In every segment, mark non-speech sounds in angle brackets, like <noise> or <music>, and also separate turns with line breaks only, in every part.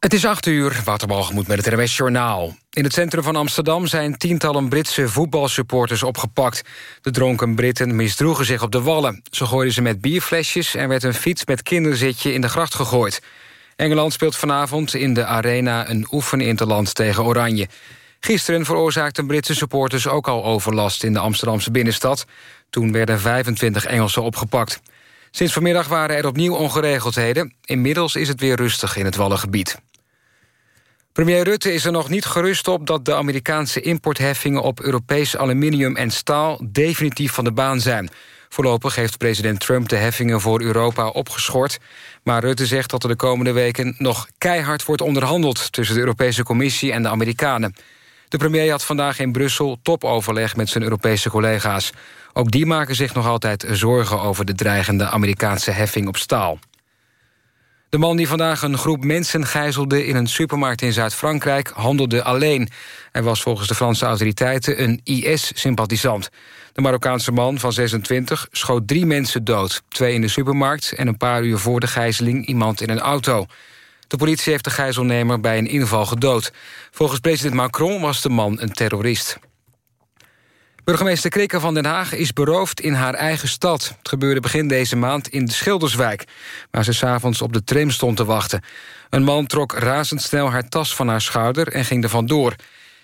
Het is acht uur, Waterbalgemoed met het RWS Journaal. In het centrum van Amsterdam zijn tientallen Britse voetbalsupporters opgepakt. De dronken Britten misdroegen zich op de wallen. Ze gooiden ze met bierflesjes en werd een fiets met kinderzitje in de gracht gegooid. Engeland speelt vanavond in de arena een oefeninterland tegen Oranje. Gisteren veroorzaakten Britse supporters ook al overlast in de Amsterdamse binnenstad. Toen werden 25 Engelsen opgepakt. Sinds vanmiddag waren er opnieuw ongeregeldheden. Inmiddels is het weer rustig in het Wallengebied. Premier Rutte is er nog niet gerust op dat de Amerikaanse importheffingen op Europees aluminium en staal definitief van de baan zijn. Voorlopig heeft president Trump de heffingen voor Europa opgeschort. Maar Rutte zegt dat er de komende weken nog keihard wordt onderhandeld... tussen de Europese Commissie en de Amerikanen. De premier had vandaag in Brussel topoverleg met zijn Europese collega's. Ook die maken zich nog altijd zorgen over de dreigende Amerikaanse heffing op staal. De man die vandaag een groep mensen gijzelde in een supermarkt in Zuid-Frankrijk handelde alleen. Hij was volgens de Franse autoriteiten een IS-sympathisant. De Marokkaanse man van 26 schoot drie mensen dood. Twee in de supermarkt en een paar uur voor de gijzeling iemand in een auto. De politie heeft de gijzelnemer bij een inval gedood. Volgens president Macron was de man een terrorist. Burgemeester Krikke van Den Haag is beroofd in haar eigen stad. Het gebeurde begin deze maand in de Schilderswijk... waar ze s'avonds op de tram stond te wachten. Een man trok razendsnel haar tas van haar schouder en ging er vandoor.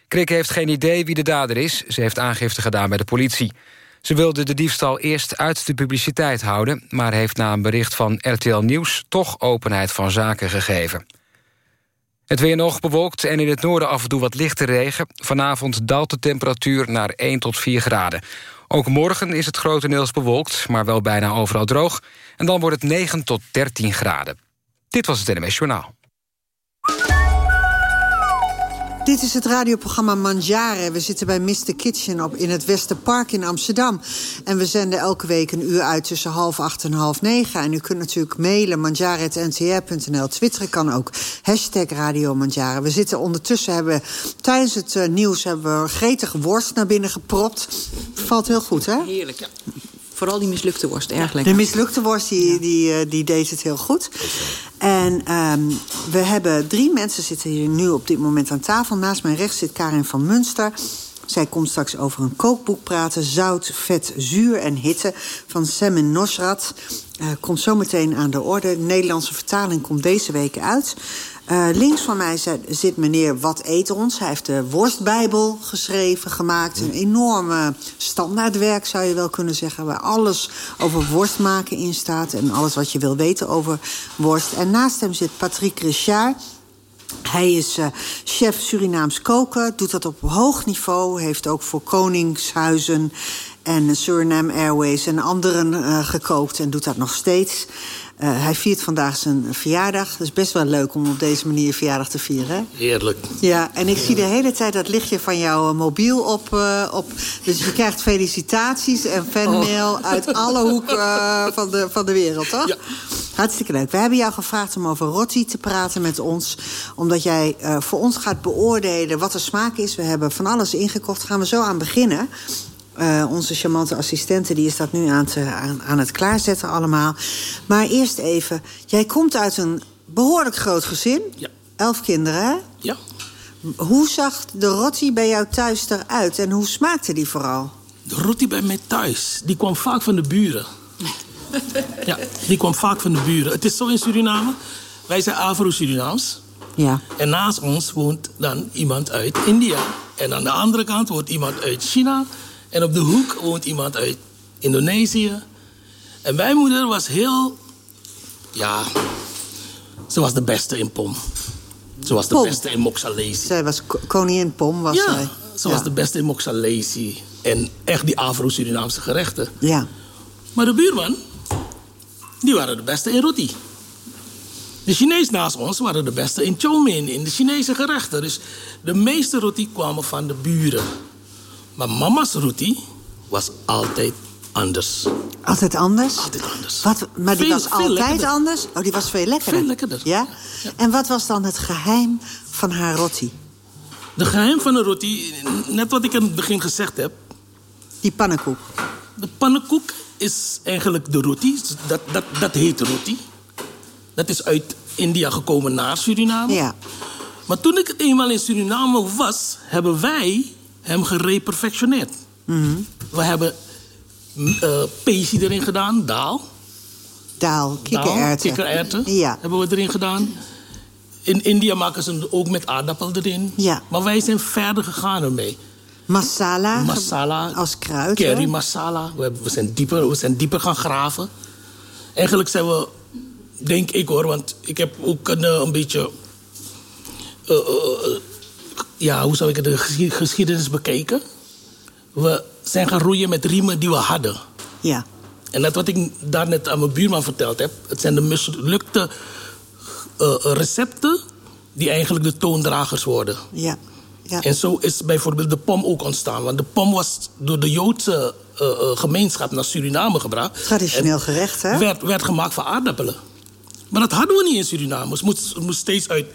Krikke heeft geen idee wie de dader is. Ze heeft aangifte gedaan bij de politie. Ze wilde de diefstal eerst uit de publiciteit houden... maar heeft na een bericht van RTL Nieuws toch openheid van zaken gegeven. Het weer nog bewolkt en in het noorden af en toe wat lichte regen. Vanavond daalt de temperatuur naar 1 tot 4 graden. Ook morgen is het grotendeels bewolkt, maar wel bijna overal droog. En dan wordt het 9 tot 13 graden. Dit was het NMS Journaal.
Dit is het radioprogramma Manjare. We zitten bij Mr. Kitchen op in het Westerpark in Amsterdam. En we zenden elke week een uur uit tussen half acht en half negen. En u kunt natuurlijk mailen manjare.ntr.nl. Twitteren kan ook. Hashtag Radio Manjare. We zitten ondertussen, hebben tijdens het uh, nieuws... hebben we gretige worst naar binnen gepropt. Valt heel goed, hè?
Heerlijk, ja. Vooral die mislukte worst, erg lekker.
De mislukte worst, die, ja. die, die deed het heel goed. En um, we hebben drie mensen zitten hier nu op dit moment aan tafel. Naast mij rechts zit Karin van Munster. Zij komt straks over een kookboek praten. Zout, vet, zuur en hitte van Semen Nosrat. Uh, komt zometeen aan de orde. De Nederlandse vertaling komt deze week uit. Uh, links van mij zit meneer Wat Eet Ons. Hij heeft de Worstbijbel geschreven, gemaakt. Een enorme standaardwerk, zou je wel kunnen zeggen... waar alles over worst maken in staat... en alles wat je wil weten over worst. En naast hem zit Patrick Richard... Hij is uh, chef Surinaams koken, doet dat op hoog niveau. Heeft ook voor Koningshuizen en Suriname Airways en anderen uh, gekookt en doet dat nog steeds. Uh, hij viert vandaag zijn verjaardag. Het is best wel leuk om op deze manier verjaardag te vieren.
Heerlijk.
Ja, en ik zie de hele tijd dat lichtje van jouw mobiel op, uh, op. Dus je krijgt felicitaties en fanmail oh. uit alle hoeken uh, van, de, van de wereld, toch?
Ja.
Hartstikke leuk. We hebben jou gevraagd om over roti te praten met ons. Omdat jij voor ons gaat beoordelen wat de smaak is. We hebben van alles ingekocht. Daar gaan we zo aan beginnen. Uh, onze charmante assistente die is dat nu aan, te, aan, aan, het klaarzetten allemaal. Maar eerst even, jij komt uit een behoorlijk groot gezin.
Ja.
Elf kinderen, hè?
Ja.
Hoe zag de roti bij jou thuis eruit en hoe smaakte die vooral?
De roti bij mij thuis, die kwam vaak van de buren. ja, die kwam vaak van de buren. Het is zo in Suriname, wij zijn Afro-Surinaams.
Ja.
En naast ons woont dan iemand uit India. En aan de andere kant woont iemand uit China... En op de hoek woont iemand uit Indonesië. En mijn moeder was heel... Ja, ze was de beste in pom. Ze was de
pom.
beste in moxalesi.
Zij was koningin pom, was
ja,
zij.
ze was de beste in moxalesi. En echt die Afro-Surinaamse gerechten.
Ja.
Maar de buurman, die waren de beste in roti. De Chinees naast ons waren de beste in chow mein, in de Chinese gerechten. Dus de meeste roti kwamen van de buren. Maar mama's roti was altijd anders.
Altijd anders?
Altijd anders.
Wat, maar die
veel,
was altijd
lekkerder.
anders? Oh, die was veel lekkerder?
Veel lekkerder.
Ja? ja? En wat was dan het geheim van haar roti?
De geheim van de roti, net wat ik in het begin gezegd heb...
Die pannenkoek.
De pannenkoek is eigenlijk de roti. Dat, dat, dat heet roti. Dat is uit India gekomen naar Suriname.
Ja.
Maar toen ik eenmaal in Suriname was, hebben wij hem gereperfectioneerd. We hebben uh, erin gedaan, daal.
Daal, kikkererwten.
Kikkererwten
Ja.
hebben we erin gedaan. In India maken ze ook met aardappel erin.
Ja.
Maar wij zijn verder gegaan ermee.
Masala,
Masala,
als kruid. hè?
curry masala. We, hebben- we, zijn dieper, we zijn dieper gaan graven. Eigenlijk zijn we, denk ik hoor, want ik heb ook een, eh, een beetje... eh, ja, hoe zou ik het, de geschi- geschiedenis bekeken? We zijn gaan roeien met riemen die we hadden.
Ja.
En net wat ik daarnet aan mijn buurman verteld heb... het zijn de mislukte eh, recepten die eigenlijk de toondragers worden.
Ja. ja.
En zo is bijvoorbeeld de pom ook ontstaan. Want de pom was door de Joodse eh, eh, gemeenschap naar Suriname gebracht.
Traditioneel gerecht, hè?
Werd, werd gemaakt van aardappelen. Maar dat hadden we niet in Suriname. Het moest, het moest steeds uit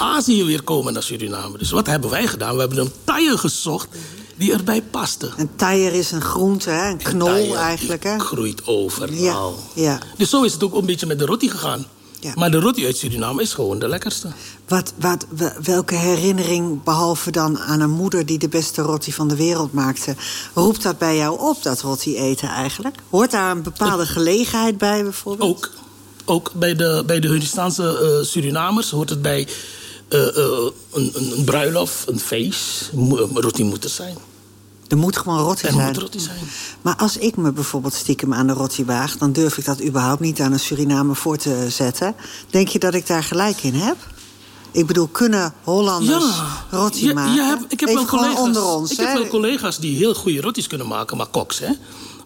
Azië weer komen naar Suriname. Dus wat hebben wij gedaan? We hebben een taille gezocht die erbij paste.
Een taier is een groente, hè? Een knol eigenlijk, hè?
groeit overal.
Ja, ja.
Dus zo is het ook een beetje met de roti gegaan.
Ja.
Maar de roti uit Suriname is gewoon de lekkerste.
Wat, wat, we- welke herinnering, behalve dan aan een moeder die de beste roti van de wereld maakte, roept dat bij jou op, dat roti eten eigenlijk? Hoort daar een bepaalde gelegenheid bij bijvoorbeeld?
Ook, ook bij de, bij de Hunnistaanse eh, Surinamers hoort het bij eh, eh, een, een, een bruiloft, een feest. Moet er zijn.
Er moet gewoon roti
Er
zijn.
zijn.
Maar als ik me bijvoorbeeld stiekem aan de roti waag... dan durf ik dat überhaupt niet aan een Surinamer voor te zetten. Denk je dat ik daar gelijk in heb? Ik bedoel, kunnen Hollanders roti
Je-
maken?
je hebt- ik heb
Even
wel collega's,
onder ons,
Ik heb wel collega's die heel goede roties kunnen maken, maar koks, hè.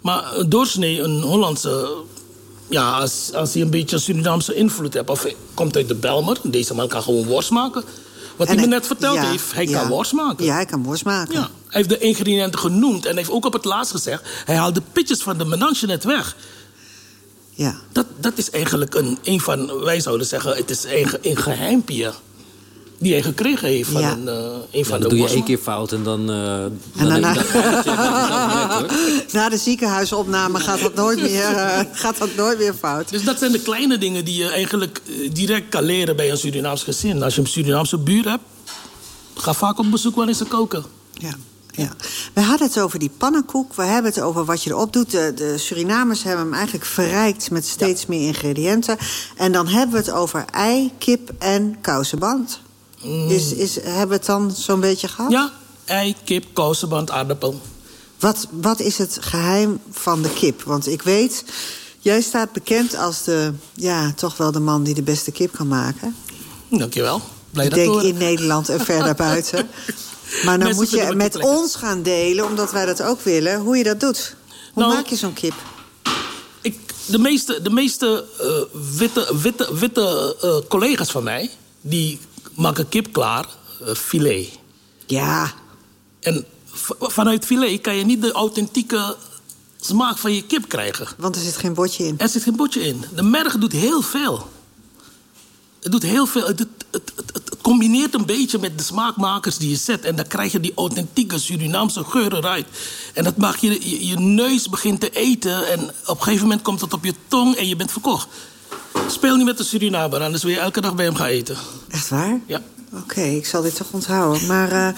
Maar eh, doorsnee een Hollandse... Ja, als, als hij een beetje Surinaamse invloed hebt... of hij komt uit de Belmer, deze man kan gewoon worst maken. Wat hij me net verteld
ja,
heeft, hij
ja.
kan worst maken.
Ja, hij kan worst maken.
Ja, hij heeft de ingrediënten genoemd en hij heeft ook op het laatst gezegd... hij haalt de pitjes van de menage net weg.
Ja.
Dat, dat is eigenlijk een, een van, wij zouden zeggen... het is een, een geheimpje die hij gekregen heeft van
Ja.
een, eh, een van
dan
de
doe je één keer fout en dan... eh,
En
dan. <laughs>
Na de ziekenhuisopname gaat dat nooit meer, eh, gaat dat nooit meer fout.
Dus dat zijn de kleine dingen die je eigenlijk direct kan leren bij een Surinaams gezin. Als je een Surinaamse buur hebt, ga vaak op bezoek wanneer ze koken.
Ja. Ja. We hadden het over die pannenkoek. We hebben het over wat je erop doet. De, de Surinamers hebben hem eigenlijk verrijkt met steeds meer ingrediënten. En dan hebben we het over ei, kip en kousenband. Is, is, hebben we het dan zo'n beetje gehad?
Ja, ei, kip, kousenband, aardappel.
Wat, wat is het geheim van de kip? Want ik weet, jij staat bekend als de, ja, toch wel de man die de beste kip kan maken.
Dankjewel. Blij
Ik
dat te
denk in Nederland en ver daarbuiten. <laughs> Maar dan
Mensen
moet je met ons gaan delen, omdat wij dat ook willen, hoe je dat doet. Hoe
Nou,
maak je zo'n kip?
Ik, de meeste, de meeste eh, witte, witte, witte eh, collega's van mij... die maken kip klaar, eh, filet.
Ja,
En vanuit filet kan je niet de authentieke smaak van je kip krijgen.
want er zit geen botje in.
Er zit geen botje in. De merg doet heel veel. Het doet heel veel. Het, het, het, combineert een beetje met de smaakmakers die je zet. En dan krijg je die authentieke Surinaamse geur eruit. En dat maakt je, je, je neus begint te eten. En op een gegeven moment komt het op je tong en je bent verkocht. Speel niet met de Surinamer, anders wil je elke dag bij hem gaan eten.
Echt waar?
Ja.
Oké, ik zal dit toch onthouden. Maar eh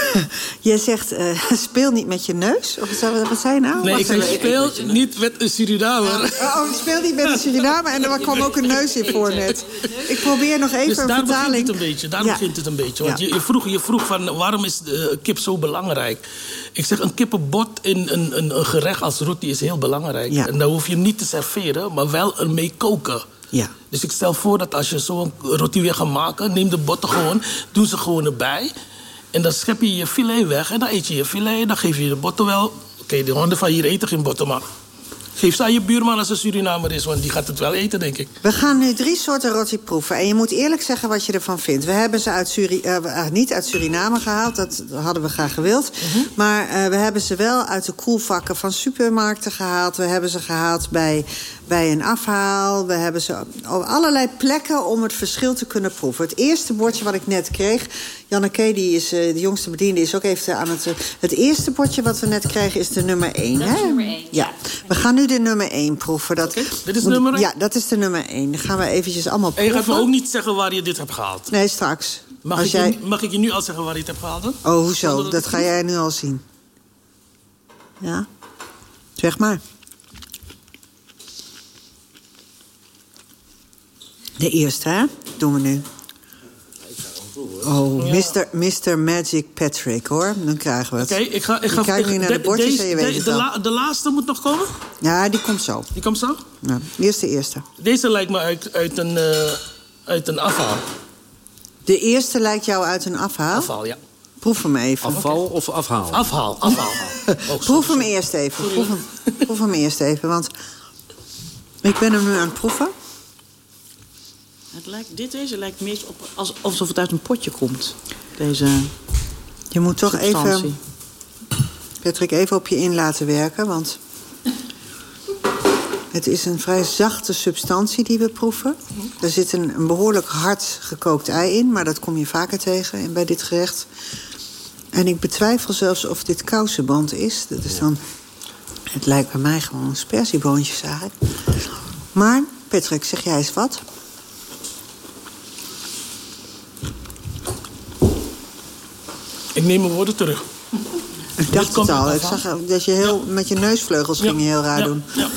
<laughs> jij zegt, eh, <laughs> speel niet met je neus? Of wat, wat zei je nou?
Nee, ik zei,
even.
speel niet met een Surinamer.
Oh, oh, speel niet met een Suriname en er kwam ook een neus in voor net. Ik probeer nog even
Dus
een
daar begint
vertaling.
het een beetje. Daar
Ja.
begint het een beetje. Want
Ja.
je, je, vroeg, je vroeg van waarom is de kip zo belangrijk? Ik zeg, een kippenbot in een, een, een gerecht als roti is heel belangrijk.
Ja.
En dan hoef je niet te serveren, maar wel ermee koken.
Ja.
Dus ik stel voor dat als je zo'n roti weer gaat maken... neem de botten gewoon, doe ze gewoon erbij. En dan schep je je filet weg en dan eet je je filet... en dan geef je de botten wel... Oké, de honden van hier eten geen botten, maar... Geef ze aan je buurman als een Surinamer is, want die gaat het wel eten, denk ik.
We gaan nu drie soorten roti proeven. En je moet eerlijk zeggen wat je ervan vindt. We hebben ze uit Suri eh, eh, niet uit Suriname gehaald. Dat hadden we graag gewild.
Mhm.
Maar eh, we hebben ze wel uit de koelvakken van supermarkten gehaald. We hebben ze gehaald bij, bij een afhaal. We hebben zo op allerlei plekken om het verschil te kunnen proeven. Het eerste bordje wat ik net kreeg... Janneke, die is eh, de jongste bediende, is ook even aan het... eh, het eerste bordje wat we net kregen is de nummer 1.
Dat is
hè?
nummer één,
Ja. We gaan nu de nummer 1 proeven. Dat,
dit is nummer één?
Ja, dat is de nummer 1. Dan gaan we eventjes allemaal
En je
proeven.
gaat me ook niet zeggen waar je dit hebt gehaald.
Nee, straks.
Mag,
Als
ik,
jij...
je, mag ik je nu al zeggen waar je het hebt gehaald? dan?
Oh, hoezo? Dat ga jij nu al zien. Ja? Zeg maar. De eerste, hè? Doen we nu. Oh, Mr. Mr. Magic Patrick, hoor. Dan krijgen we het.
Oké, ik ga... Ik ga
kijkt nu naar de bordjes
deze-
en je weet
de,
het
de, la- de laatste moet nog komen?
Ja, die komt zo.
Die komt zo?
Ja, eerst de eerste.
Deze lijkt me uit, uit, een, eh, uit een afhaal.
De eerste lijkt jou uit een afhaal.
Afhaal, ja.
Proef hem even.
Afval of afhaal?
Afhaal, afhaal. <laughs> Oh,
Proef hem eerst even. Proef hem, proef hem eerst even, want ik ben hem nu aan het proeven.
Het lijkt, dit deze lijkt meer op als, alsof het uit een potje komt. Deze
Je moet toch
substantie.
even, Patrick, even op je in laten werken, want het is een vrij zachte substantie die we proeven. Er zit een, een behoorlijk hard gekookt ei in, maar dat kom je vaker tegen bij dit gerecht. En ik betwijfel zelfs of dit kousenband is. Dat is dan, het lijkt bij mij gewoon spersieboontjes eigenlijk. Maar, Patrick, zeg jij eens wat?
Ik neem mijn woorden terug.
Ik dacht het al. Ik zag dat je heel, met je neusvleugels ging je heel raar doen.
Ja,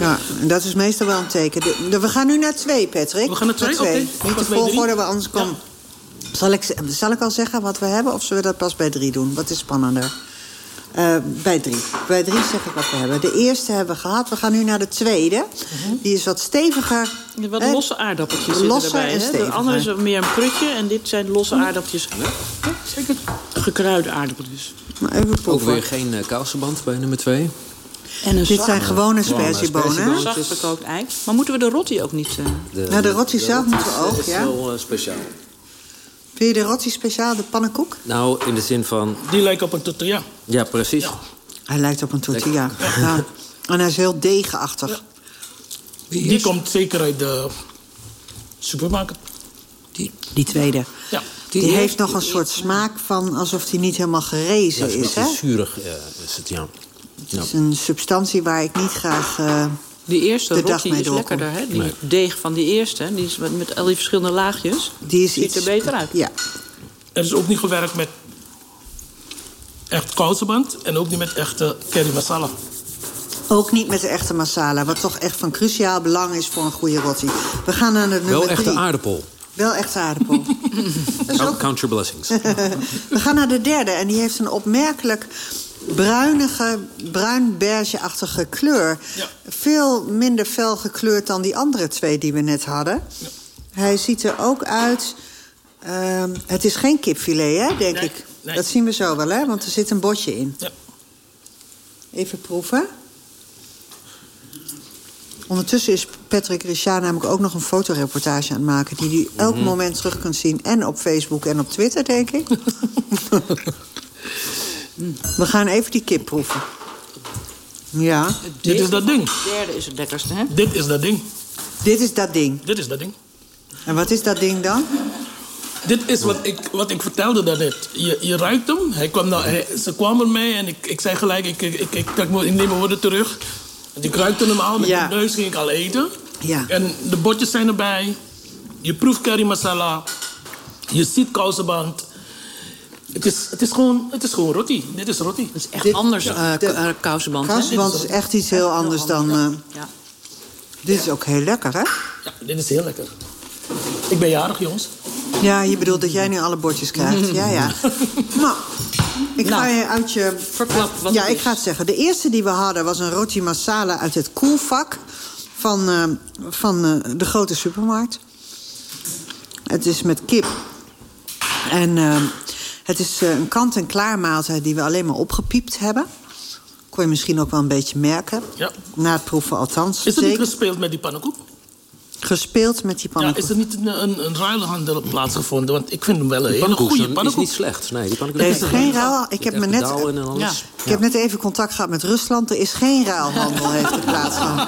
ja,
en dat is meestal wel een teken. We gaan nu naar twee, Patrick.
We gaan naar twee? Oké.
Niet de volgorde, want anders komt... Zal, ik, zal ik al zeggen wat we hebben, of zullen we dat pas bij drie doen? Wat is spannender? Eh, bij drie. Bij drie zeg ik wat we hebben. De eerste hebben we gehad. We gaan nu naar de tweede. Die is wat steviger.
Ja, Wat losse aardappeltjes zitten
Losse
erbij.
en?
De andere is meer een prutje en dit zijn losse aardappeltjes.
Zeker.
Gekruide aardappeltjes.
Maar even
Ook weer geen uh, kousenband bij nummer 2.
En een
Dit zijn gewone spersiebonen.
zacht gekookt ei. Maar moeten we de rotti ook niet... eh,
Nou, de roti zelf moeten we ook,
is
ja.
wel eh, speciaal.
Vind je de speciaal, de pannenkoek?
Nou, in de zin van...
Die lijkt op een tortilla.
Ja, precies.
Hij lijkt op een tortilla. Ja. En hij is heel degenachtig.
Die komt zeker uit de supermarkt.
Die, die tweede.
Ja.
Die, heeft nog een soort smaak van alsof die niet helemaal
Ja,
gerezen
het is een
is, hè?
beetje zuurig eh, is het, ja. ja.
Het is een substantie waar ik niet graag... eh,
Die eerste
De mee
is lekkerder, hè? Die
Nee.
deeg van die eerste, die is met, met al die verschillende laagjes.
die is
Ziet
iets,
er beter uit.
Ja.
Er is ook niet gewerkt met echt kousenband en ook niet met echte curry masala.
Ook niet met de echte masala, wat toch echt van cruciaal belang is voor een goede roti. We gaan naar de nummer
Wel echte
drie.
aardappel.
Wel echte aardappel. <laughs> Ook
count your blessings. <laughs>
We gaan naar de derde en die heeft een opmerkelijk bruinige, bruin-beige-achtige kleur.
Ja.
Veel minder fel gekleurd dan die andere twee die we net hadden. Hij ziet er ook uit... ehm, het is geen kipfilet, hè, denk
Nee,
ik.
nee.
Dat zien we zo wel, hè, want er zit een botje in.
Ja.
Even proeven. Ondertussen is Patrick Richard namelijk ook nog een fotoreportage aan het maken... die hij elk
Mhm.
moment terug kunt zien. En op Facebook en op Twitter, denk ik. <laughs> We gaan even die kip proeven. Ja,
Dit is dat ding.
De derde is het lekkerste, hè?
Dit is dat ding.
dit is dat ding.
Dit is dat ding.
En wat is dat ding dan?
Dit is wat ik, wat ik vertelde daarnet. Je, je ruikt hem. Hij kwam nou, hij, ze kwam ermee en ik, ik zei gelijk, ik, ik, ik, trek ik neem mijn woorden terug. Want ik ruikte hem al, met
Ja.
mijn neus ging ik al eten.
Ja.
En de botjes zijn erbij. Je proeft curry masala. Je ziet kousenband. Het is, het is, gewoon, het is gewoon roti. Dit is roti.
Dat is echt
Dit-
anders, eh
de-
k- eh, kousenband.
Kousenband is echt iets heel anders dan... eh,
Ja.
dit is ook heel lekker, hè?
Ja, dit is heel lekker. Ik ben jarig, jongens.
Ja, je bedoelt dat jij nu alle bordjes krijgt. <laughs> Ja, ja. Nou, ik ga
Nou,
je uit je...
verklap wat
ja,
het
ik ga het zeggen. De eerste die we hadden was een roti masala uit het koelvak... van, eh, van eh, de grote supermarkt. Het is met kip. En eh, het is eh, een kant-en-klaar maaltijd die we alleen maar opgepiept hebben. Kon je misschien ook wel een beetje merken.
Ja.
Na het proeven althans.
Is het niet gespeeld met die pannenkoek?
Gespeeld met die
Ja,
pannenkoek.
is er niet een, een, een ruilhandel plaatsgevonden? Want ik vind hem wel een hele
pannenkoek
goede
is- is
pannenkoek.
niet slecht. Nee, die pannenkoek
Er is
niet
geen ruil. Ik heb me net-
dauw en alles.
Ja.
Ik heb net even contact gehad met Rusland. Er is geen ruilhandel heeft er plaatsgevonden.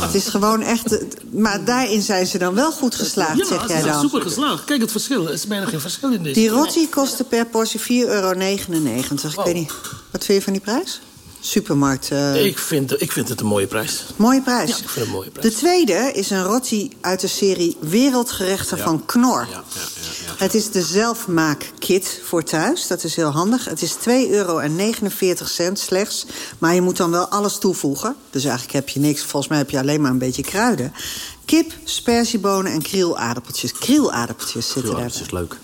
Het is gewoon echt... Maar daarin zijn ze dan wel goed geslaagd,
Ja,
zeg jij dan.
super geslaagd. Kijk het verschil. Er is bijna geen verschil in deze.
Die roti kostte per portie 4,99 euro. Ik
Wow.
weet niet, wat vind je van die prijs? Supermarkt. eh,
Ik vind, ik vind het een mooie prijs.
Mooie prijs.
Ja, ik vind het een mooie prijs.
De tweede is een roti uit de serie Wereldgerechten van Knor.
Ja.
Het is de zelfmaakkit voor thuis. Dat is heel handig. Het is 2,49 euro slechts. Maar je moet dan wel alles toevoegen. Dus eigenlijk heb je niks. Volgens mij heb je alleen maar een beetje kruiden. Kip, sperziebonen en krielaardappeltjes. Krielaardappeltjes zitten daar.
dat is leuk.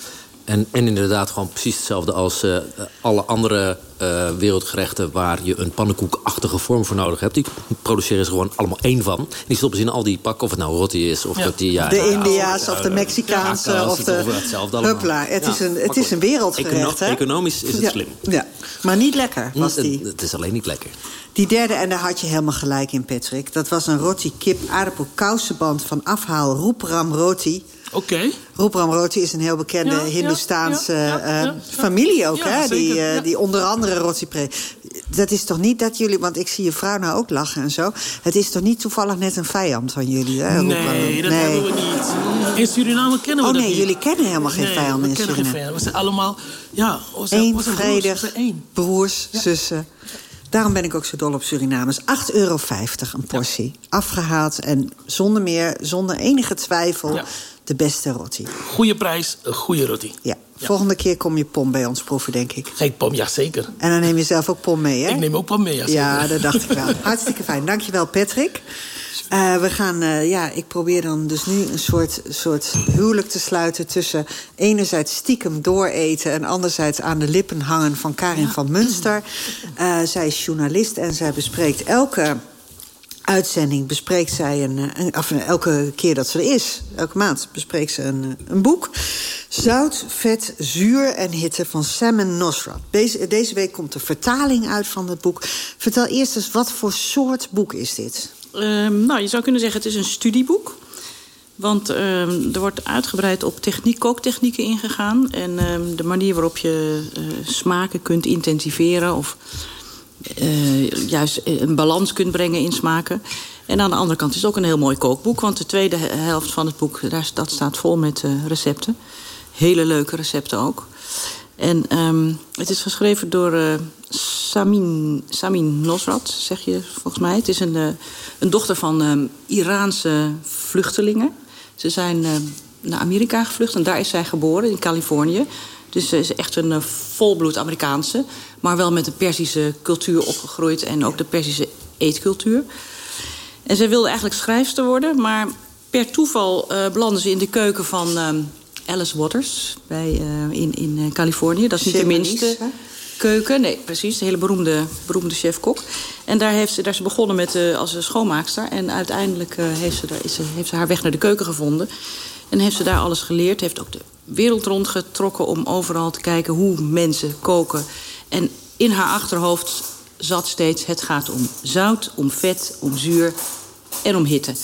En, en inderdaad gewoon precies hetzelfde als eh, alle andere eh, wereldgerechten... waar je een pannenkoekachtige vorm voor nodig hebt. Die produceren ze gewoon allemaal één van. Die stoppen ze in al die pakken, of het nou roti is of
Ja.
De
Ja,
India's of de Mexicaanse
ja,
of de...
hetzelfde allemaal.
Huppla, het, is, een, het is een wereldgerecht,
Econo-
hè?
Economisch is het slim.
Ja, maar niet lekker was
Het-
die.
Het is alleen niet lekker.
Die derde, en daar had je helemaal gelijk in, Patrick. Dat was een roti kip aardappel kousenband van afhaal Roepram Roti.
Oké.
Roepram Roti is een heel bekende
Ja,
Hindoestaanse
ja, ja,
eh, familie ook, hè? Die, eh, die onder andere roti pre. Dat is toch niet dat jullie, want ik zie je vrouw nou ook lachen en zo. Het is toch niet toevallig net een vijand van jullie, hè?
Nee, dat hebben we niet. In Suriname kennen we
Oh nee,
niet.
jullie kennen helemaal geen
Nee,
vijanden
we
in
kennen geen
Suriname.
vijanden. We zijn allemaal... Ja, we zijn,
Eén
we zijn broers,
vredig,
één.
broers, zussen. Daarom ben ik ook zo dol op Surinamers. 8,50 euro een portie. Afgehaald en zonder meer, zonder enige twijfel... De beste roti.
Goede prijs, een goede roti.
Ja. Volgende keer kom je pom bij ons proeven, denk ik.
Geen pom, ja zeker.
En dan neem je zelf ook pom mee, hè?
Ik neem ook pom mee, ja, zeker.
Ja, dat dacht ik wel. Hartstikke fijn. Dankjewel, Patrick. Eh, we gaan, eh, ja, ik probeer dan dus nu een soort, soort huwelijk te sluiten... tussen enerzijds stiekem dooreten... en anderzijds aan de lippen hangen van Karin van Munster. Eh, zij is journalist en zij bespreekt elke uitzending... bespreekt zij een, eh, een, of eh, elke keer dat ze er is, elke maand... bespreekt ze een, eh, een boek. Zout, vet, zuur en hitte van Salmon Nosrat. Deze, deze week komt de vertaling uit van het boek. Vertel eerst eens, wat voor soort boek is dit?
Ehm, nou, je zou kunnen zeggen het is een studieboek. Want ehm, er wordt uitgebreid op techniek, kooktechnieken ingegaan. En ehm, de manier waarop je smaken kunt intensiveren... of eh, juist een balans kunt brengen in smaken. En aan de andere kant is het ook een heel mooi kookboek. Want de tweede he- helft van het boek, daar, dat staat vol met eh, recepten. Hele leuke recepten ook. En ehm, het is geschreven door eh, Samin, Samin Nosrat, zeg je volgens mij. Het is een, eh, een dochter van ehm, Iraanse vluchtelingen. Ze zijn eh, naar Amerika gevlucht en daar is zij geboren, in Californië. Dus ze is echt een eh, volbloed Amerikaanse. Maar wel met de Perzische cultuur opgegroeid en ook de Perzische eetcultuur. En zij wilde eigenlijk schrijfster worden, maar per toeval eh belandde ze in de keuken van ehm, Alice Waters bij, eh, in, in eh, Californië. Dat is niet de minste
hè?
keuken. Nee, precies. De hele beroemde, beroemde chef-kok. En daar, heeft ze, daar is ze begonnen met, eh, als schoonmaakster. En uiteindelijk eh, heeft, ze daar, is heeft ze haar weg naar de keuken gevonden. En heeft ze daar alles geleerd. Heeft ook de wereld rondgetrokken om overal te kijken hoe mensen koken. En in haar achterhoofd zat steeds... het gaat om zout, om vet, om zuur en om hitte.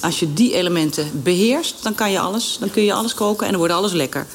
Als je die elementen beheerst, dan, kan je alles, dan kun je alles koken en dan wordt alles lekker.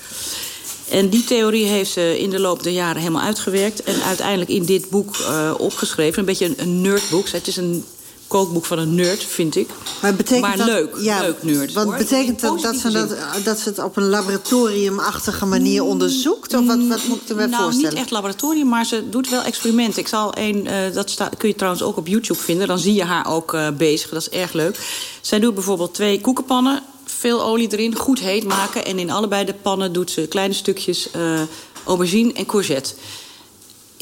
En die theorie heeft ze in de loop der jaren helemaal uitgewerkt... en uiteindelijk in dit boek eh, opgeschreven. Een beetje een, een nerdboek. Het is een kookboek van een nerd, vind ik.
Maar, betekent
Maar
dat,
leuk,
ja,
leuk nerd,
Want
hoor.
betekent dat dat ze, dat, dat ze het op een laboratoriumachtige manier onderzoekt? Of wat, wat moet ik erbij
nou,
voorstellen?
niet echt laboratorium, maar ze doet wel experimenten. Ik zal een, eh, dat sta, kun je trouwens ook op YouTube vinden. Dan zie je haar ook eh, bezig, dat is erg leuk. Zij doet bijvoorbeeld twee koekenpannen, veel olie erin, goed heet maken. En in allebei de pannen doet ze kleine stukjes eh, aubergine en courgette.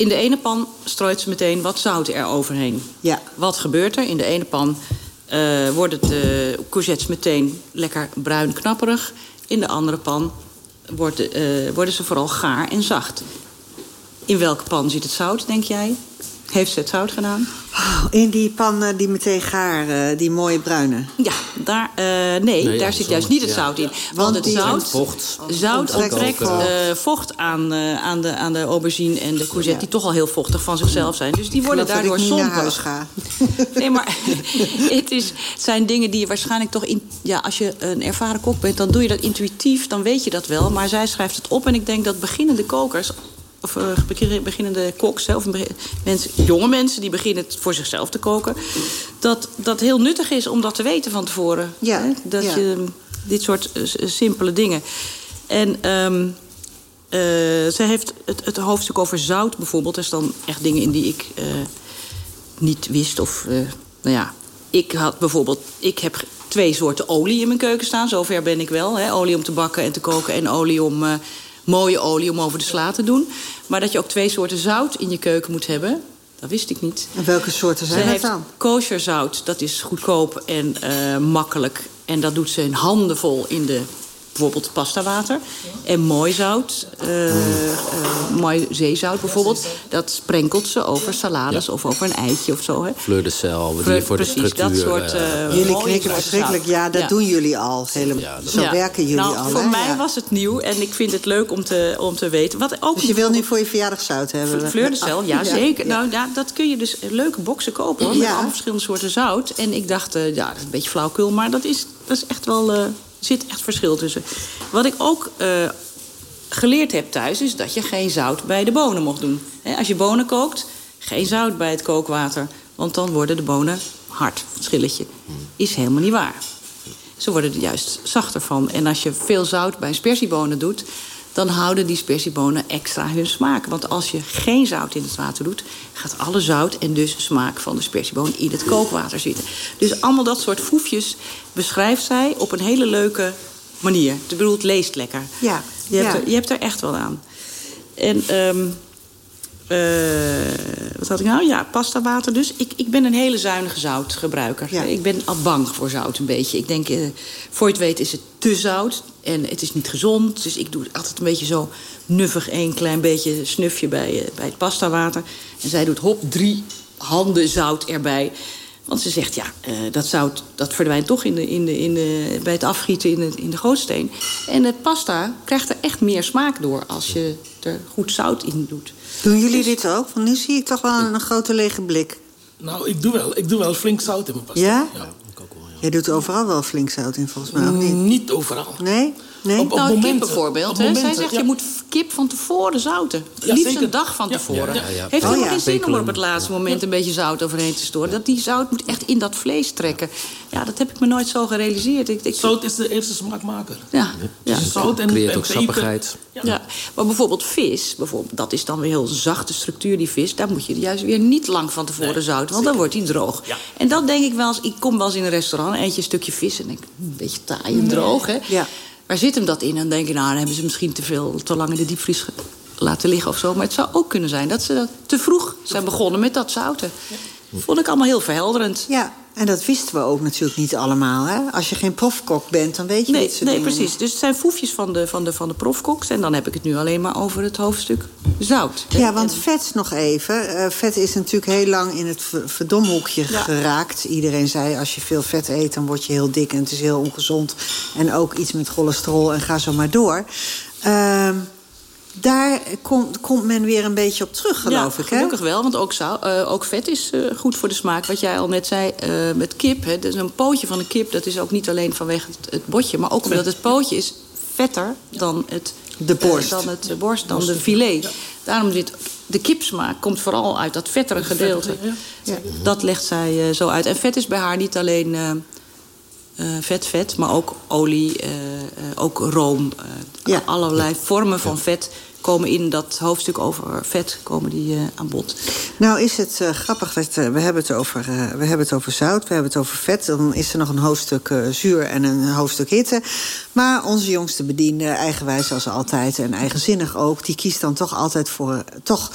In de ene pan strooit ze meteen wat zout eroverheen.
Ja.
Wat gebeurt er? In de ene pan eh worden de courgettes meteen lekker bruin knapperig. In de andere pan worden, eh, worden ze vooral gaar en zacht. In welke pan zit het zout, denk jij? Heeft ze het zout gedaan.
Oh, in die pan eh, die meteen gaar, eh, die mooie bruine.
Ja, daar, eh, nee,
Nee,
daar
ja,
zit juist niet het
Ja,
zout in.
ja.
Want,
Want
het zout,
Vocht.
zout
Onttrekt vocht.
eh, vocht aan, eh, aan, de, aan de aubergine en de courgette... die toch al heel vochtig van zichzelf zijn. Dus die worden daardoor
ga. <laughs>
Nee, maar <laughs> het, is, het zijn dingen die je waarschijnlijk toch... In, ja, als je een ervaren kok bent, dan doe je dat intuïtief. Dan weet je dat wel. Maar zij schrijft het op. En ik denk dat beginnende kokers... of eh, begin- beginnende koks, of begin- mensen, jonge mensen... die beginnen het voor zichzelf te koken... dat dat heel nuttig is om dat te weten van tevoren.
Ja,
Hè? Dat
ja.
je dit soort eh, s- simpele dingen... En ehm eh, zij heeft het, het hoofdstuk over zout bijvoorbeeld. Er staan echt dingen in die ik eh, niet wist. Of, eh, nou ja, ik had bijvoorbeeld... Ik heb twee soorten olie in mijn keuken staan. Zover ben ik wel. Hè? Olie om te bakken en te koken. En olie om... mooie olie om over de sla te doen. Maar dat je ook twee soorten zout in je keuken moet hebben... dat wist ik niet.
En welke soorten zijn dat dan?
kosher zout, dat is goedkoop en eh, makkelijk. En dat doet ze in handenvol in de bijvoorbeeld pastawater. En mooi zout, eh, eh, mooi zeezout bijvoorbeeld... dat sprenkelt ze over salades of over een eitje of zo. Hè.
Fleur de cel, die voor de
Precies,
structuur...
dat soort...
eh,
eh,
Jullie knikken verschrikkelijk. Ja, dat doen jullie al. Helemaal.
Ja,
Zo
Ja.
werken jullie
nou,
al.
Voor
hè?
mij
Ja.
was het nieuw en ik vind het leuk om te, om te weten. Wat ook
Dus je wil nu voor je verjaardag zout hebben?
Fleur de cel, ja,
Ja,
zeker.
ja.
Nou, ja, dat kun je dus leuke boxen kopen hoor. Met
Ja.
allemaal verschillende soorten zout. En ik dacht, ja, dat is een beetje flauwkul, maar dat is, dat is echt wel. Zit echt verschil tussen. Wat ik ook eh, geleerd heb thuis, is dat je geen zout bij de bonen mocht doen. Als je bonen kookt, geen zout bij het kookwater. Want dan worden de bonen hard, schilletje. Is helemaal niet waar. Ze worden er juist zachter van. En als je veel zout bij spersiebonen doet... dan houden die spersiebonen extra hun smaak. Want als je geen zout in het water doet... gaat alle zout en dus smaak van de spersieboon in het kookwater zitten. Dus allemaal dat soort foefjes beschrijft zij op een hele leuke manier. Ik bedoel, het leest lekker.
Ja,
Je hebt,
ja.
Er, je hebt er echt wel aan. En... ehm, eh, wat had ik nou? Ja, pastawater dus. Ik, ik ben een hele zuinige zoutgebruiker.
Ja.
Ik ben al bang voor zout een beetje. Ik denk, eh, voor je het weet is het te zout. En het is niet gezond. Dus ik doe altijd een beetje zo nuffig een klein beetje snufje bij, eh, bij het pastawater. En zij doet hop drie handen zout erbij. Want ze zegt, ja, eh, dat zout dat verdwijnt toch in de, in de, in de, bij het afgieten in de, in de gootsteen. En het pasta krijgt er echt meer smaak door als je er goed zout in doet.
Doen jullie dit ook? Want nu zie ik toch wel een, grote lege blik.
Nou, ik doe wel. Ik doe wel flink zout in mijn pasta.
Ja? Jij doet overal wel flink zout in, volgens mij, of niet?
Niet overal.
Nee? Nee?
Op- op
nou, kip bijvoorbeeld. Hè? Zij zegt,
ja.
je moet kip van tevoren zouten.
Ja,
Liefst
zeker.
een dag van tevoren.
ja, ja,
ja.
Heeft
Oh,
helemaal
ja.
geen zin om er op het laatste moment een beetje zout overheen te storen. Dat die zout moet echt in dat vlees trekken. Ja, dat heb ik me nooit zo gerealiseerd. Ik, ik,
Zout is de eerste smaakmaker.
ja, ja.
Dus zout en,
Creëert ook sappigheid.
Ja.
Ja, maar bijvoorbeeld vis, bijvoorbeeld, dat is dan weer heel zachte structuur, die vis. Daar moet je juist weer niet lang van tevoren
Nee,
zouten, want dan wordt die droog.
Ja.
En dat denk ik wel eens, ik kom wel eens in een restaurant, eet je een stukje vis en denk, een beetje taai en droog, hè?
Ja.
Waar zit hem dat in? En dan denk je, nou, dan hebben ze misschien te veel, te lang in de diepvries laten liggen of zo. Maar het zou ook kunnen zijn dat ze dat te vroeg zijn begonnen met dat zouten. Vond ik allemaal heel verhelderend.
Ja, en dat wisten we ook natuurlijk niet allemaal. Hè? Als je geen profkok bent, dan weet je
Nee,
soort
nee
dingen
precies. Dus het zijn foefjes van de, van, de, van de profkoks. En dan heb ik het nu alleen maar over het hoofdstuk zout.
niet. Ja,
En-
want vet nog even. Eh, vet is natuurlijk heel lang in het ver- verdomhoekje
Ja.
geraakt. Iedereen zei, als je veel vet eet, dan word je heel dik... en het is heel ongezond. En ook iets met cholesterol en ga zo maar door. Ehm, daar komt, komt men weer een beetje op terug, geloof
ja,
ik. Hè?
gelukkig wel, want ook, zou, eh, ook vet is eh, goed voor de smaak. Wat jij al net zei, eh, met kip. Hè, dus een pootje van een kip, dat is ook niet alleen vanwege het, het botje... maar ook omdat het pootje is vetter dan het,
De borst.
dan het eh, borst, dan de filet. Daarom zit de kipsmaak komt vooral uit dat vettere gedeelte.
Ja.
Dat legt zij eh, zo uit. En vet is bij haar niet alleen vet, vet, maar ook olie, eh, eh, ook room. eh,
Ja.
Allerlei vormen van vet komen in dat hoofdstuk over vet komen die, eh, aan bod.
Nou is het eh, grappig, dat, eh, we, hebben het over, eh, we hebben het over zout, we hebben het over vet. Dan is er nog een hoofdstuk eh, zuur en een hoofdstuk hitte. Maar onze jongste bediende, eigenwijs als altijd en eigenzinnig ook... die kiest dan toch altijd voor eh, toch,